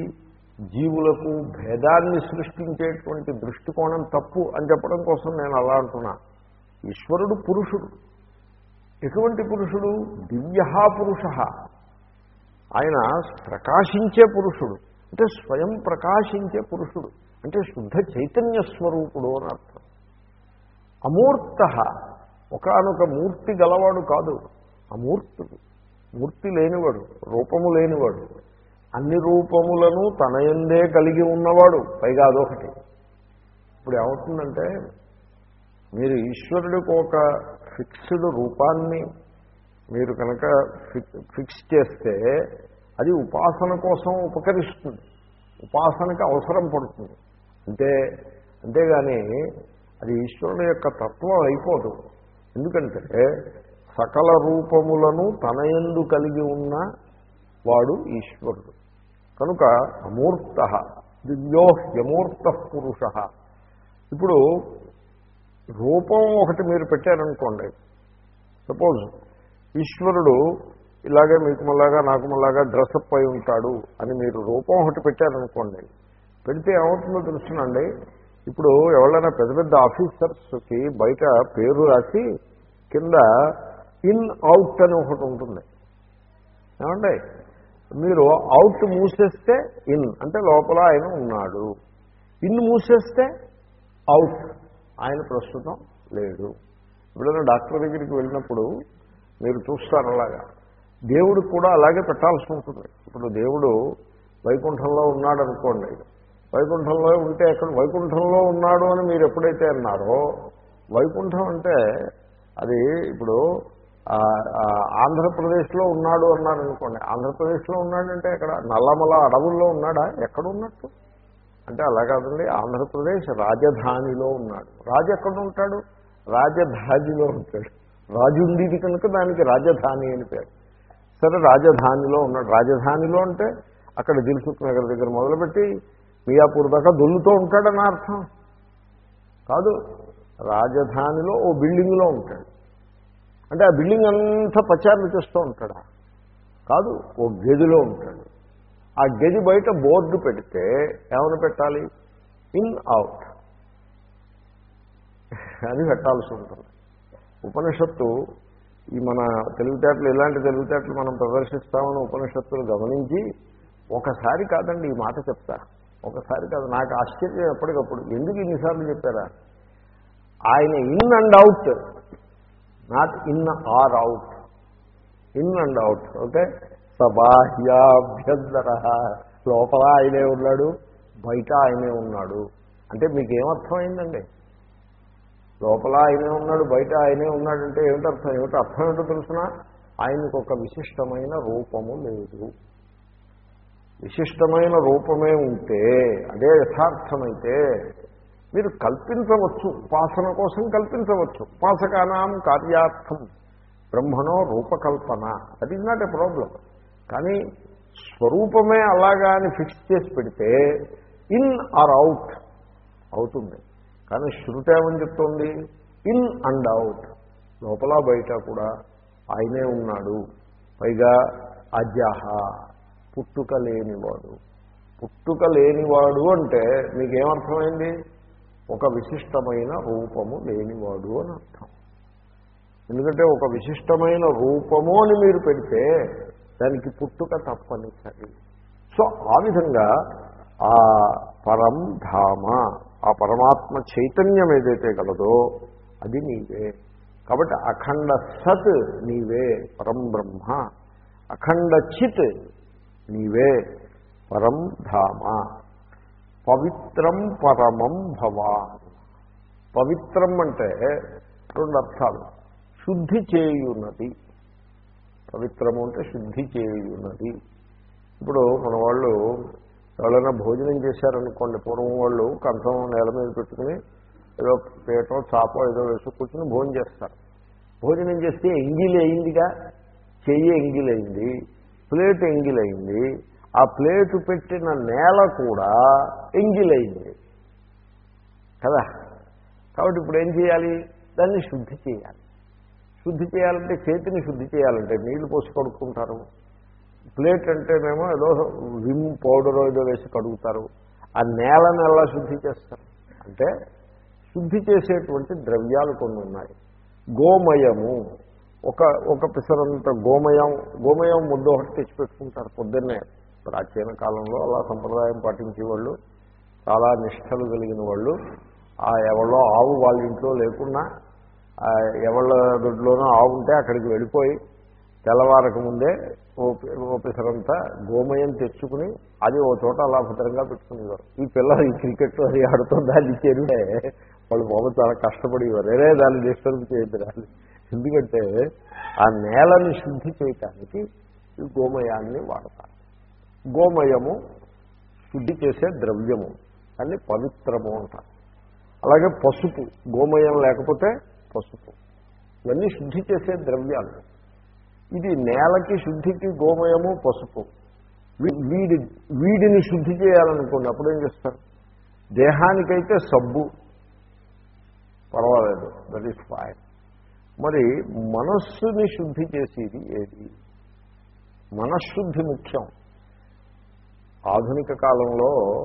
జీవులకు భేదాన్ని సృష్టించేటువంటి దృష్టికోణం తప్పు అని చెప్పడం కోసం నేను అలా అంటున్నా. ఈశ్వరుడు పురుషుడు. ఎటువంటి పురుషుడు? దివ్య పురుష. ఆయన ప్రకాశించే పురుషుడు. అంటే స్వయం ప్రకాశించే పురుషుడు. అంటే శుద్ధ చైతన్య స్వరూపుడు అని అర్థం. అమూర్త. ఒకనొక మూర్తి గలవాడు కాదు. అమూర్తుడు. మూర్తి లేనివాడు. రూపము లేనివాడు. అన్ని రూపములను తనయందే కలిగి ఉన్నవాడు. పైగా అదొకటి. ఇప్పుడు ఏమవుతుందంటే మీరు ఈశ్వరుడికి ఒక ఫిక్స్డ్ రూపాన్ని మీరు కనుక ఫిక్స్ చేస్తే అది ఉపాసన కోసం ఉపకరిస్తుంది. ఉపాసనకి అవసరం పడుతుంది. అంటే అంతేగాని అది ఈశ్వరుని యొక్క తత్వం అయిపోదు. ఎందుకంటే సకల రూపములను తన ఎందు కలిగి ఉన్న వాడు ఈశ్వరుడు. కనుక అమూర్త దివ్యో యమూర్త పురుష. ఇప్పుడు రూపం ఒకటి మీరు పెట్టారనుకోండి సపోజ్ ఈశ్వరుడు ఇలాగే మీకు మళ్ళాగా నాకు మళ్ళాగా డ్రెస్అప్ అయి ఉంటాడు అని మీరు రూపం ఒకటి పెట్టారనుకోండి పెడితే ఏమవుతుందో తెలుసునండి. ఇప్పుడు ఎవరైనా పెద్ద పెద్ద ఆఫీసర్స్కి బయట పేరు రాసి కింద ఇన్ అవుట్ అని ఒకటి ఉంటుంది. ఏమండి? మీరు అవుట్ మూసేస్తే ఇన్ అంటే లోపల ఆయన ఉన్నాడు. ఇన్ మూసేస్తే అవుట్ ఆయన ప్రస్తుతం లేడు. ఎప్పుడైనా డాక్టర్ దగ్గరికి వెళ్ళినప్పుడు మీరు చూస్తారు అలాగా. దేవుడికి కూడా అలాగే పెట్టాల్సి ఉంటుంది. ఇప్పుడు దేవుడు వైకుంఠంలో ఉన్నాడు అనుకోండి. వైకుంఠంలో ఉంటే ఎక్కడ వైకుంఠంలో ఉన్నాడు అని మీరు ఎప్పుడైతే అన్నారో వైకుంఠం అంటే అది ఇప్పుడు ఆంధ్రప్రదేశ్లో ఉన్నాడు అన్నారు అనుకోండి ఆంధ్రప్రదేశ్లో ఉన్నాడంటే ఎక్కడ? నల్లమల అడవుల్లో ఉన్నాడా? ఎక్కడ ఉన్నట్టు అంటే అలా కాదండి. ఆంధ్రప్రదేశ్ రాజధానిలో ఉన్నాడు. రాజు ఎక్కడ ఉంటాడు? రాజధానిలో ఉంటాడు. రాజు ఉండేది కనుక దానికి రాజధాని అని పేరు. సరే రాజధానిలో ఉన్నాడు. రాజధానిలో అంటే అక్కడ దిల్సుఖ్ నగర్ దగ్గర మొదలుపెట్టి మియాపూర్ దాకా దొల్లుతూ ఉంటాడని అర్థం. కాదు రాజధానిలో ఓ బిల్డింగ్లో ఉంటాడు. అంటే ఆ బిల్డింగ్ అంతా పచారులు చేస్తూ ఉంటాడా. కాదు ఓ గదిలో ఉంటాడు. ఆ గది బయట బోర్డు పెడితే ఏమైనా పెట్టాలి? In out. అని పెట్టాల్సి ఉంటుంది. ఉపనిషత్తు ఈ మన తెలివితేటలు ఇలాంటి తెలివితేటలు మనం ప్రదర్శిస్తామని ఉపనిషత్తులు గమనించి ఒకసారి కాదండి ఈ మాట చెప్తా. ఒకసారి కాదు నాకు ఆశ్చర్యం ఎప్పటికప్పుడు. ఎందుకు ఇన్నిసార్లు చెప్పారా? ఆయన in and out. Not in or out in and out okay సబాహ్యాభ్యంతర. లోపల ఆయనే ఉన్నాడు బయట ఆయనే ఉన్నాడు. అంటే మీకేమర్థమైందండి? లోపల ఆయనే ఉన్నాడు బయట ఆయనే ఉన్నాడంటే ఏమిటి అర్థం ఏమిటి అర్థం ఏంటో తెలుసిన? ఆయనకు ఒక విశిష్టమైన రూపము లేదు. విశిష్టమైన రూపమే ఉంటే అదే యథార్థమైతే మీరు కల్పించవచ్చు ఉపాసన కోసం కల్పించవచ్చు. ఉపాసకానాం కార్యార్థం బ్రహ్మణో రూపకల్పన. That is not a problem కానీ స్వరూపమే అలాగా అని ఫిక్స్ చేసి పెడితే ఇన్ ఆర్ అవుట్ అవుతుంది. కానీ శృతి ఏమని చెప్తోంది? ఇన్ అండ్ అవుట్ లోపల బయట కూడా ఆయనే ఉన్నాడు. పైగా అజహ పుట్టుక లేనివాడు. పుట్టుక లేనివాడు అంటే మీకేమర్థమైంది? ఒక విశిష్టమైన రూపము లేనివాడు అని అర్థం. ఎందుకంటే ఒక విశిష్టమైన రూపము అని మీరు పెడితే దానికి పుట్టుక తప్పనిసరి. సో ఆ విధంగా ఆ పరం ధామ ఆ పరమాత్మ చైతన్యం ఏదైతే గలదో అది నీవే. కాబట్టి అఖండ సత్ నీవే పరం బ్రహ్మ. అఖండ చిత్ నీవే పరం ధామ. పవిత్రం పరమం భవాన్. పవిత్రం అంటే రెండు అర్థాలు. శుద్ధి చేయున్నది పవిత్రము అంటే శుద్ధి చేయున్నది ఇప్పుడు మన వాళ్ళు ఎవరైనా భోజనం చేశారనుకోండి పూర్వం వాళ్ళు కంఠం నేల మీద పెట్టుకుని ఏదో పేటో చాపో ఏదో వేసి కూర్చుని భోజనం చేస్తారు. భోజనం చేస్తే ఎంగిలి అయిందిగా? చెయ్యి ఎంగిలైంది ప్లేట్ ఎంగిలైంది ఆ ప్లేటు పెట్టిన నేల కూడా ఎంగిలైంది. కదా? కాబట్టి ఇప్పుడు ఏం చేయాలి? దాన్ని శుద్ధి చేయాలి. శుద్ధి చేయాలంటే చేతిని శుద్ధి చేయాలంటే నీళ్ళు పోసి కడుక్కుంటారు. ప్లేట్ అంటేనేమో ఏదో విమ్ పౌడర్ ఏదో వేసి కడుగుతారు. ఆ నేలను ఎలా శుద్ధి చేస్తారు? అంటే శుద్ధి చేసేటువంటి ద్రవ్యాలు కొన్ని ఉన్నాయి. గోమయము. ఒక ఒక పిసరంత గోమయం గోమయం ముద్ద ఒకటి తెచ్చిపెట్టుకుంటారు పొద్దున్నే. ప్రాచీన కాలంలో అలా సంప్రదాయం పాటించేవాళ్ళు చాలా నిష్టలు కలిగిన వాళ్ళు. ఆ ఎవరో ఆవు వాళ్ళ ఇంట్లో లేకున్నా ఎవళ్ళ దొడ్లోనో ఆవు ఉంటే అక్కడికి వెళ్ళిపోయి తెల్లవారక ముందే ఓ పి- గోమయం తెచ్చుకుని అది ఓ చోట అలా భద్రంగా పెట్టుకునేవారు. ఈ పిల్లలు ఈ క్రికెట్ అది ఆడుతూ దాన్ని చేరితే వాళ్ళు బాబు చాలా కష్టపడేవారు. వేరే దాన్ని డిస్టర్బ్ చేయద్దు ఎందుకంటే ఆ నేలని శుద్ధి చేయటానికి ఈ గోమయాన్ని వాడతారు. గోమయము శుద్ధి చేసే ద్రవ్యము. అని పవిత్రము అంటారు అలాగే పసుపు గోమయం లేకపోతే పసుపు. ఇవన్నీ శుద్ధి చేసే ద్రవ్యాలు. ఇది నేలకి శుద్ధికి గోమయము పసుపు. వీడి వీడిని శుద్ధి చేయాలనుకోండి ఏం చేస్తారు? దేహానికైతే సబ్బు. పర్వాలేదు దట్ ఈస్ ఫైన్. మరి మనస్సుని శుద్ధి చేసేది ఏది? మనశ్శుద్ధి ముఖ్యం. ఆధునిక కాలంలో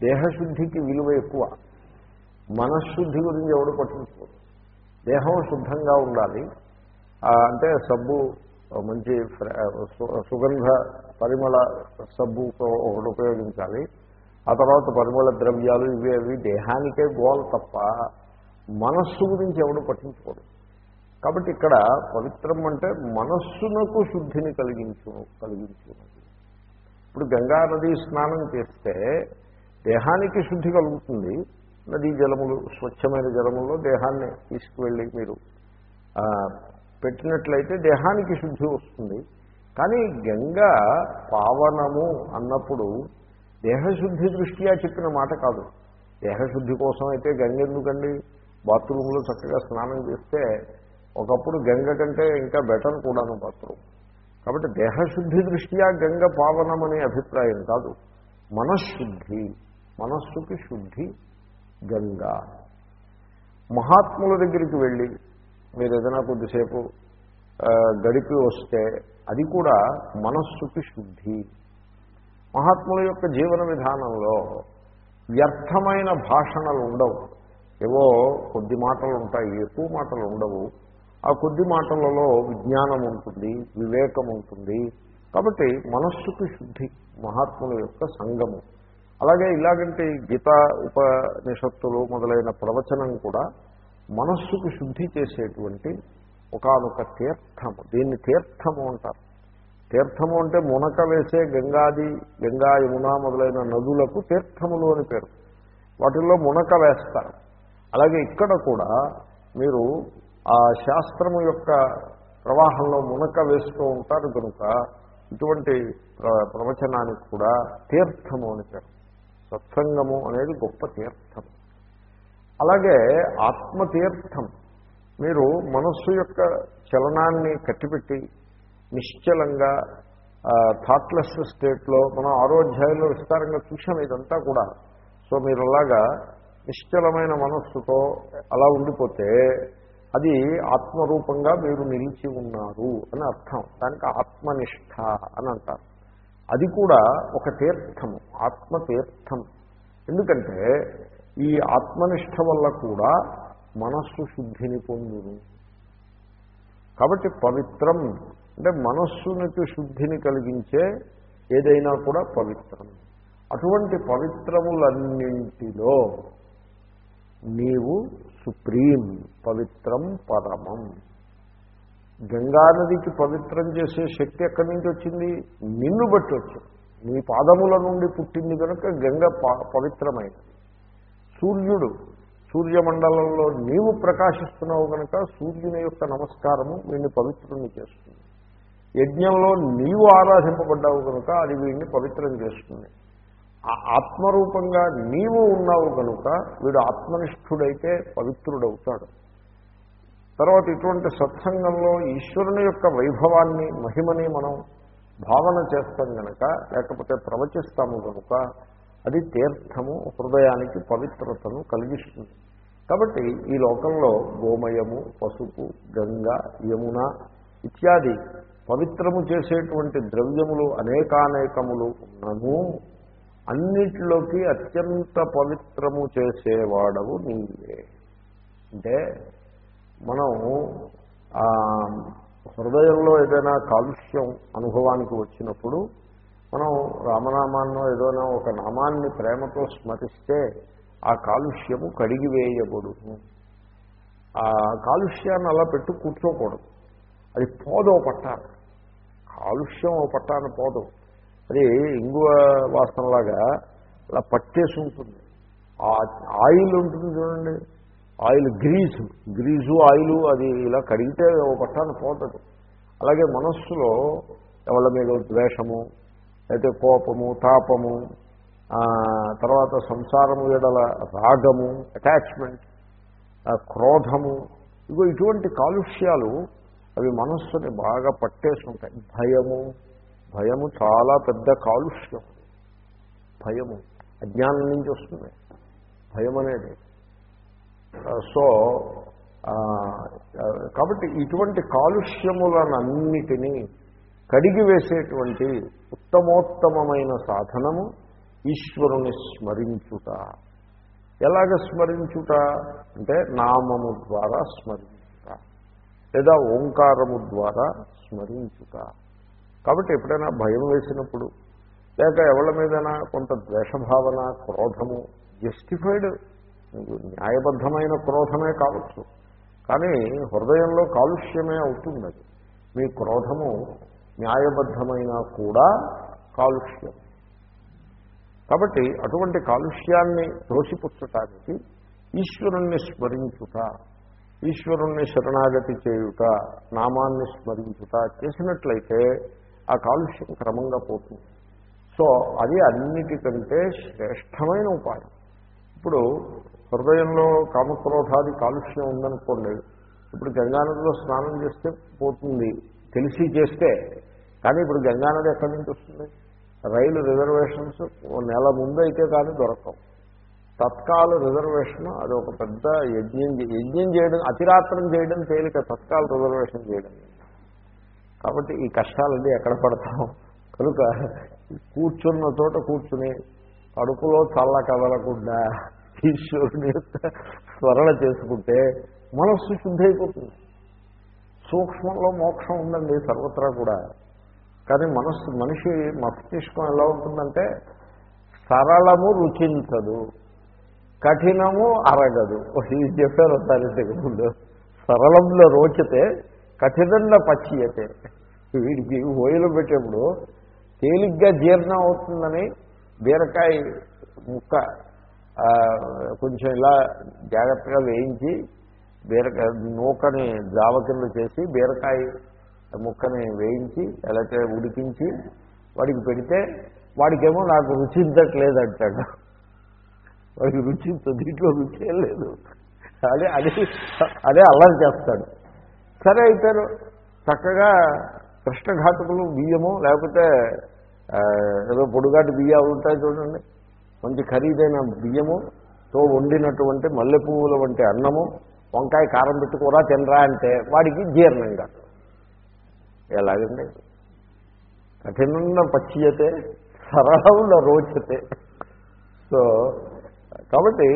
దేహశుద్ధికి విలువ ఎక్కువ. మనశ్శుద్ధి గురించి ఎవడు పట్టించుకోరు దేహం శుద్ధంగా ఉండాలి. అంటే సబ్బు మంచి ఫ్ర- సు- సుగంధ పరిమళ సబ్బు ఒకటి ఉపయోగించాలి. ఆ తర్వాత పరిమళ ద్రవ్యాలు ఇవి అవి దేహానికే గోల్ తప్ప మనస్సు గురించి ఎవడు పట్టించుకోడు. కాబట్టి ఇక్కడ పవిత్రం అంటే మనస్సునకు శుద్ధిని కలిగించు కలిగించున్నది ఇప్పుడు గంగా నది స్నానం చేస్తే దేహానికి శుద్ధి కలుగుతుంది. నదీ జలములు స్వచ్ఛమైన జలములో దేహాన్ని తీసుకువెళ్ళి మీరు పెట్టినట్లయితే దేహానికి శుద్ధి వస్తుంది. కానీ గంగా పావనము అన్నప్పుడు దేహశుద్ధి దృష్ట్యా చెప్పిన మాట కాదు. దేహశుద్ధి కోసం అయితే గంగ ఎందుకండి? బాత్రూంలో చక్కగా స్నానం చేస్తే ఒకప్పుడు గంగ కంటే ఇంకా బెటర్ కూడాను బాత్రూమ్. కాబట్టి దేహశుద్ధి దృష్ట్యా గంగ పావనమనే అభిప్రాయం కాదు. మనశ్శుద్ధి మనస్సుకి శుద్ధి గంగా. మహాత్ముల దగ్గరికి వెళ్ళి మీరు ఏదైనా కొద్దిసేపు గడిపి వస్తే అది కూడా మనస్సుకి శుద్ధి. మహాత్ముల యొక్క జీవన విధానంలో వ్యర్థమైన భాషణలు ఉండవు. ఏవో కొద్ది మాటలు ఉంటాయి ఎక్కువ మాటలు ఉండవు. ఆ కొద్ది మాటలలో విజ్ఞానం ఉంటుంది వివేకం ఉంటుంది. కాబట్టి మనస్సుకి శుద్ధి మహాత్ముల యొక్క సంగము. అలాగే ఇలాగంటే గీత ఉపనిషత్తులు మొదలైన ప్రవచనం కూడా మనస్సుకు శుద్ధి చేసేటువంటి ఒకనొక తీర్థము. దీన్ని తీర్థము అంటారు. తీర్థము అంటే మునక వేసే గంగాది గంగా యమున మొదలైన నదులకు తీర్థములు అని పేరు. వాటిల్లో మునక వేస్తారు. అలాగే ఇక్కడ కూడా మీరు ఆ శాస్త్రము యొక్క ప్రవాహంలో మునక వేస్తూ ఉంటారు కనుక ఇటువంటి ప్రవచనానికి కూడా తీర్థము అని పేరు. సత్సంగము అనేది గొప్ప తీర్థం. అలాగే ఆత్మతీర్థం. మీరు మనస్సు యొక్క చలనాన్ని కట్టిపెట్టి నిశ్చలంగా థాట్లెస్ స్టేట్లో మనం ఆరో అధ్యాయంలో విస్తారంగా చూసాం ఇదంతా కూడా. సో మీరు అలాగా నిశ్చలమైన మనస్సుతో అలా ఉండిపోతే అది ఆత్మరూపంగా మీరు నిలిచి ఉన్నారు అని అర్థం. దానికి ఆత్మనిష్ట అని అంటారు. అది కూడా ఒక తీర్థము ఆత్మతీర్థం. ఎందుకంటే ఈ ఆత్మనిష్ట వల్ల కూడా మనస్సు శుద్ధిని పొందును. కాబట్టి పవిత్రం అంటే మనస్సునికి శుద్ధిని కలిగించే ఏదైనా కూడా పవిత్రం. అటువంటి పవిత్రములన్నింటిలో నీవు సుప్రీం పవిత్రం పరమం. గంగానదికి పవిత్రం చేసే శక్తి ఎక్కడి నుంచి వచ్చింది? నిన్ను బట్టి వచ్చింది. నీ పాదముల నుండి పుట్టింది కనుక గంగ పవిత్రమైనది. సూర్యుడు సూర్యమండలంలో నీవు ప్రకాశిస్తున్నావు కనుక సూర్యుని యొక్క నమస్కారము వీడిని పవిత్రుని చేస్తుంది. యజ్ఞంలో నీవు ఆరాధింపబడ్డావు కనుక అది వీడిని పవిత్రం చేస్తుంది. ఆ ఆత్మరూపంగా నీవు ఉన్నావు కనుక వీడు ఆత్మనిష్ఠుడైతే పవిత్రుడవుతాడు. తర్వాత ఇటువంటి సత్సంగంలో ఈశ్వరుని యొక్క వైభవాన్ని మహిమని మనం భావన చేస్తాం కనుక లేకపోతే ప్రవచిస్తాము కనుక అది తీర్థము హృదయానికి పవిత్రతను కలిగిస్తుంది. కాబట్టి ఈ లోకంలో గోమయము పసుపు గంగ యమున ఇత్యాది పవిత్రము చేసేటువంటి ద్రవ్యములు అనేకానేకములు ఉన్నను. అన్నిటిలోకి అత్యంత పవిత్రము చేసేవాడవు నీవే. అంటే మనం ఆ, హృదయంలో ఏదైనా కాలుష్యం అనుభవానికి వచ్చినప్పుడు మనం రామనామాన్నో ఏదైనా ఒక నామాన్ని ప్రేమతో స్మరిస్తే ఆ కాలుష్యము కడిగివేయకూడదు ఆ కాలుష్యాన్ని అలా పెట్టు కూర్చోకూడదు. అది పోదో ఓ కాలుష్యం ఓ పట్టాన పోదు. అది ఇంగువ వాసనలాగా అలా పట్టేసి ఉంటుంది ఆ ఆయిల్ ఉంటుంది చూడండి. ఆయిల్ గ్రీజు గ్రీజు ఆయిల్ అది ఇలా కడిగితే ఓ పట్టాన్ని పోతుంది. అలాగే మనస్సులో ఎవరి మీద ద్వేషము అయితే కోపము తాపము తర్వాత సంసారము ఎడల రాగము అటాచ్మెంట్ క్రోధము ఇగో ఇటువంటి కాలుష్యాలు అవి మనస్సుని బాగా పట్టేసి ఉంటాయి భయము భయము చాలా పెద్ద కాలుష్యం. భయము అజ్ఞానం నుంచి వస్తుంది. భయం అనేది. సో కాబట్టి ఇటువంటి కాలుష్యములనన్నిటినీ కడిగి వేసేటువంటి ఉత్తమోత్తమమైన సాధనము ఈశ్వరుని స్మరించుట. ఎలాగ స్మరించుట? అంటే నామము ద్వారా స్మరించుట. లేదా ఓంకారము ద్వారా స్మరించుట. కాబట్టి ఎప్పుడైనా భయం వేసినప్పుడు లేక ఎవరి మీదైనా కొంత ద్వేషభావన క్రోధము జస్టిఫైడ్ న్యాయబద్ధమైన క్రోధమే కావచ్చు. కానీ హృదయంలో కాలుష్యమే అవుతుంది అది మీ క్రోధము న్యాయబద్ధమైన కూడా కాలుష్యం. కాబట్టి అటువంటి కాలుష్యాన్ని దోషిపుచ్చటానికి ఈశ్వరుణ్ణి స్మరించుట ఈశ్వరుణ్ణి శరణాగతి చేయుట నామాన్ని స్మరించుట చేసినట్లయితే ఆ కాలుష్యం క్రమంగా పోతుంది. సో అది అన్నిటికంటే శ్రేష్టమైన ఉపాయం. ఇప్పుడు హృదయంలో కామక్రోధాది కాలుష్యం ఉందనుకోండి ఇప్పుడు గంగానదిలో స్నానం చేస్తే పోతుంది తెలిసి చేస్తే కానీ ఇప్పుడు గంగానది ఎక్కడి నుంచి వస్తుంది? రైలు రిజర్వేషన్స్ ఓ నెల ముందు అయితే కానీ దొరకవు. తత్కాల రిజర్వేషన్ అది ఒక పెద్ద యజ్ఞం యజ్ఞం చేయడం అతిరాత్రం చేయడం తేలిక తత్కాల రిజర్వేషన్ చేయడం. కాబట్టి ఈ కష్టాలన్నీ ఎక్కడ పడతాం కనుక కూర్చున్న చోట కూర్చుని కడుపులో చల్ల కదలకుండా ఈశ్వరుని స్మరణ చేసుకుంటే మనస్సు శుద్ధి అయిపోతుంది సూక్ష్మంలో మోక్షం ఉందండి సర్వత్రా కూడా. కానీ మనస్సు మనిషి మస్తిష్కం ఎలా ఉంటుందంటే సరళము రుచించదు కఠినము అరగదు. ఇది చెప్పారు ఒకసారి ఇంతకు సరళంలో రోచితే కఠినంలో పచ్చియతే వీడికి హోయలు పెట్టేప్పుడు తేలిగ్గా జీర్ణం అవుతుందని బీరకాయ ముక్క కొంచెం ఇలా జాగ్రత్తగా వేయించి బీరకాయ నూకని జావ కింద చేసి బీరకాయ ముక్కని వేయించి లేకపోతే ఉడికించి వాడికి పెడితే వాడికేమో నాకు రుచించట్లేదు అంటాడు వాడికి రుచించదు దీంట్లో రుచి లేదు. అదే అది అదే అల్లరి చేస్తాడు. సరే అయితే చక్కగా కృష్ణఘాతకులు బియ్యము లేకపోతే ఏదో పొడుగాటి బియ్యాలు ఉంటాయి చూడండి. మంచి ఖరీదైన బియ్యము తో వండినటువంటి మల్లె పువ్వుల వంటి అన్నము వంకాయ కారం పెట్టి కూడా తినరా అంటే వాడికి జీర్ణం కాదు. ఎలాగండి కఠిన పచ్చియతే సరళంలో రోచతే. సో కాబట్టి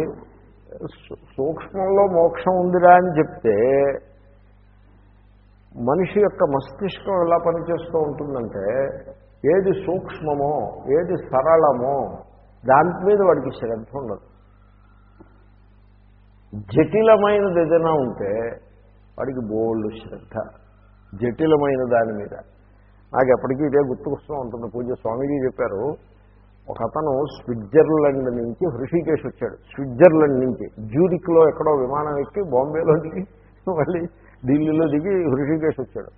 సూక్ష్మంలో మోక్షం ఉందిరా అని చెప్తే మనిషి యొక్క మస్తిష్కం ఎలా పనిచేస్తూ ఉంటుందంటే ఏది సూక్ష్మమో ఏది సరళమో దాని మీద వాడికి శ్రద్ధ ఉండదు. జటిలమైనది ఏదైనా ఉంటే వాడికి బోల్డ్ శ్రద్ధ. జటిలమైన దాని మీద. నాకు ఎప్పటికీ ఇదే గుర్తుకొస్తూ ఉంటుంది. పూజ స్వామీజీ చెప్పారు ఒక అతను స్విట్జర్లాండ్ నుంచి హృషికేశ్ వచ్చాడు. స్విట్జర్లాండ్ నుంచి. జ్యూరిక్లో ఎక్కడో విమానం ఎక్కి బాంబేలో మళ్ళీ ఢిల్లీలో దిగి హృషికేశ్ వచ్చాడు.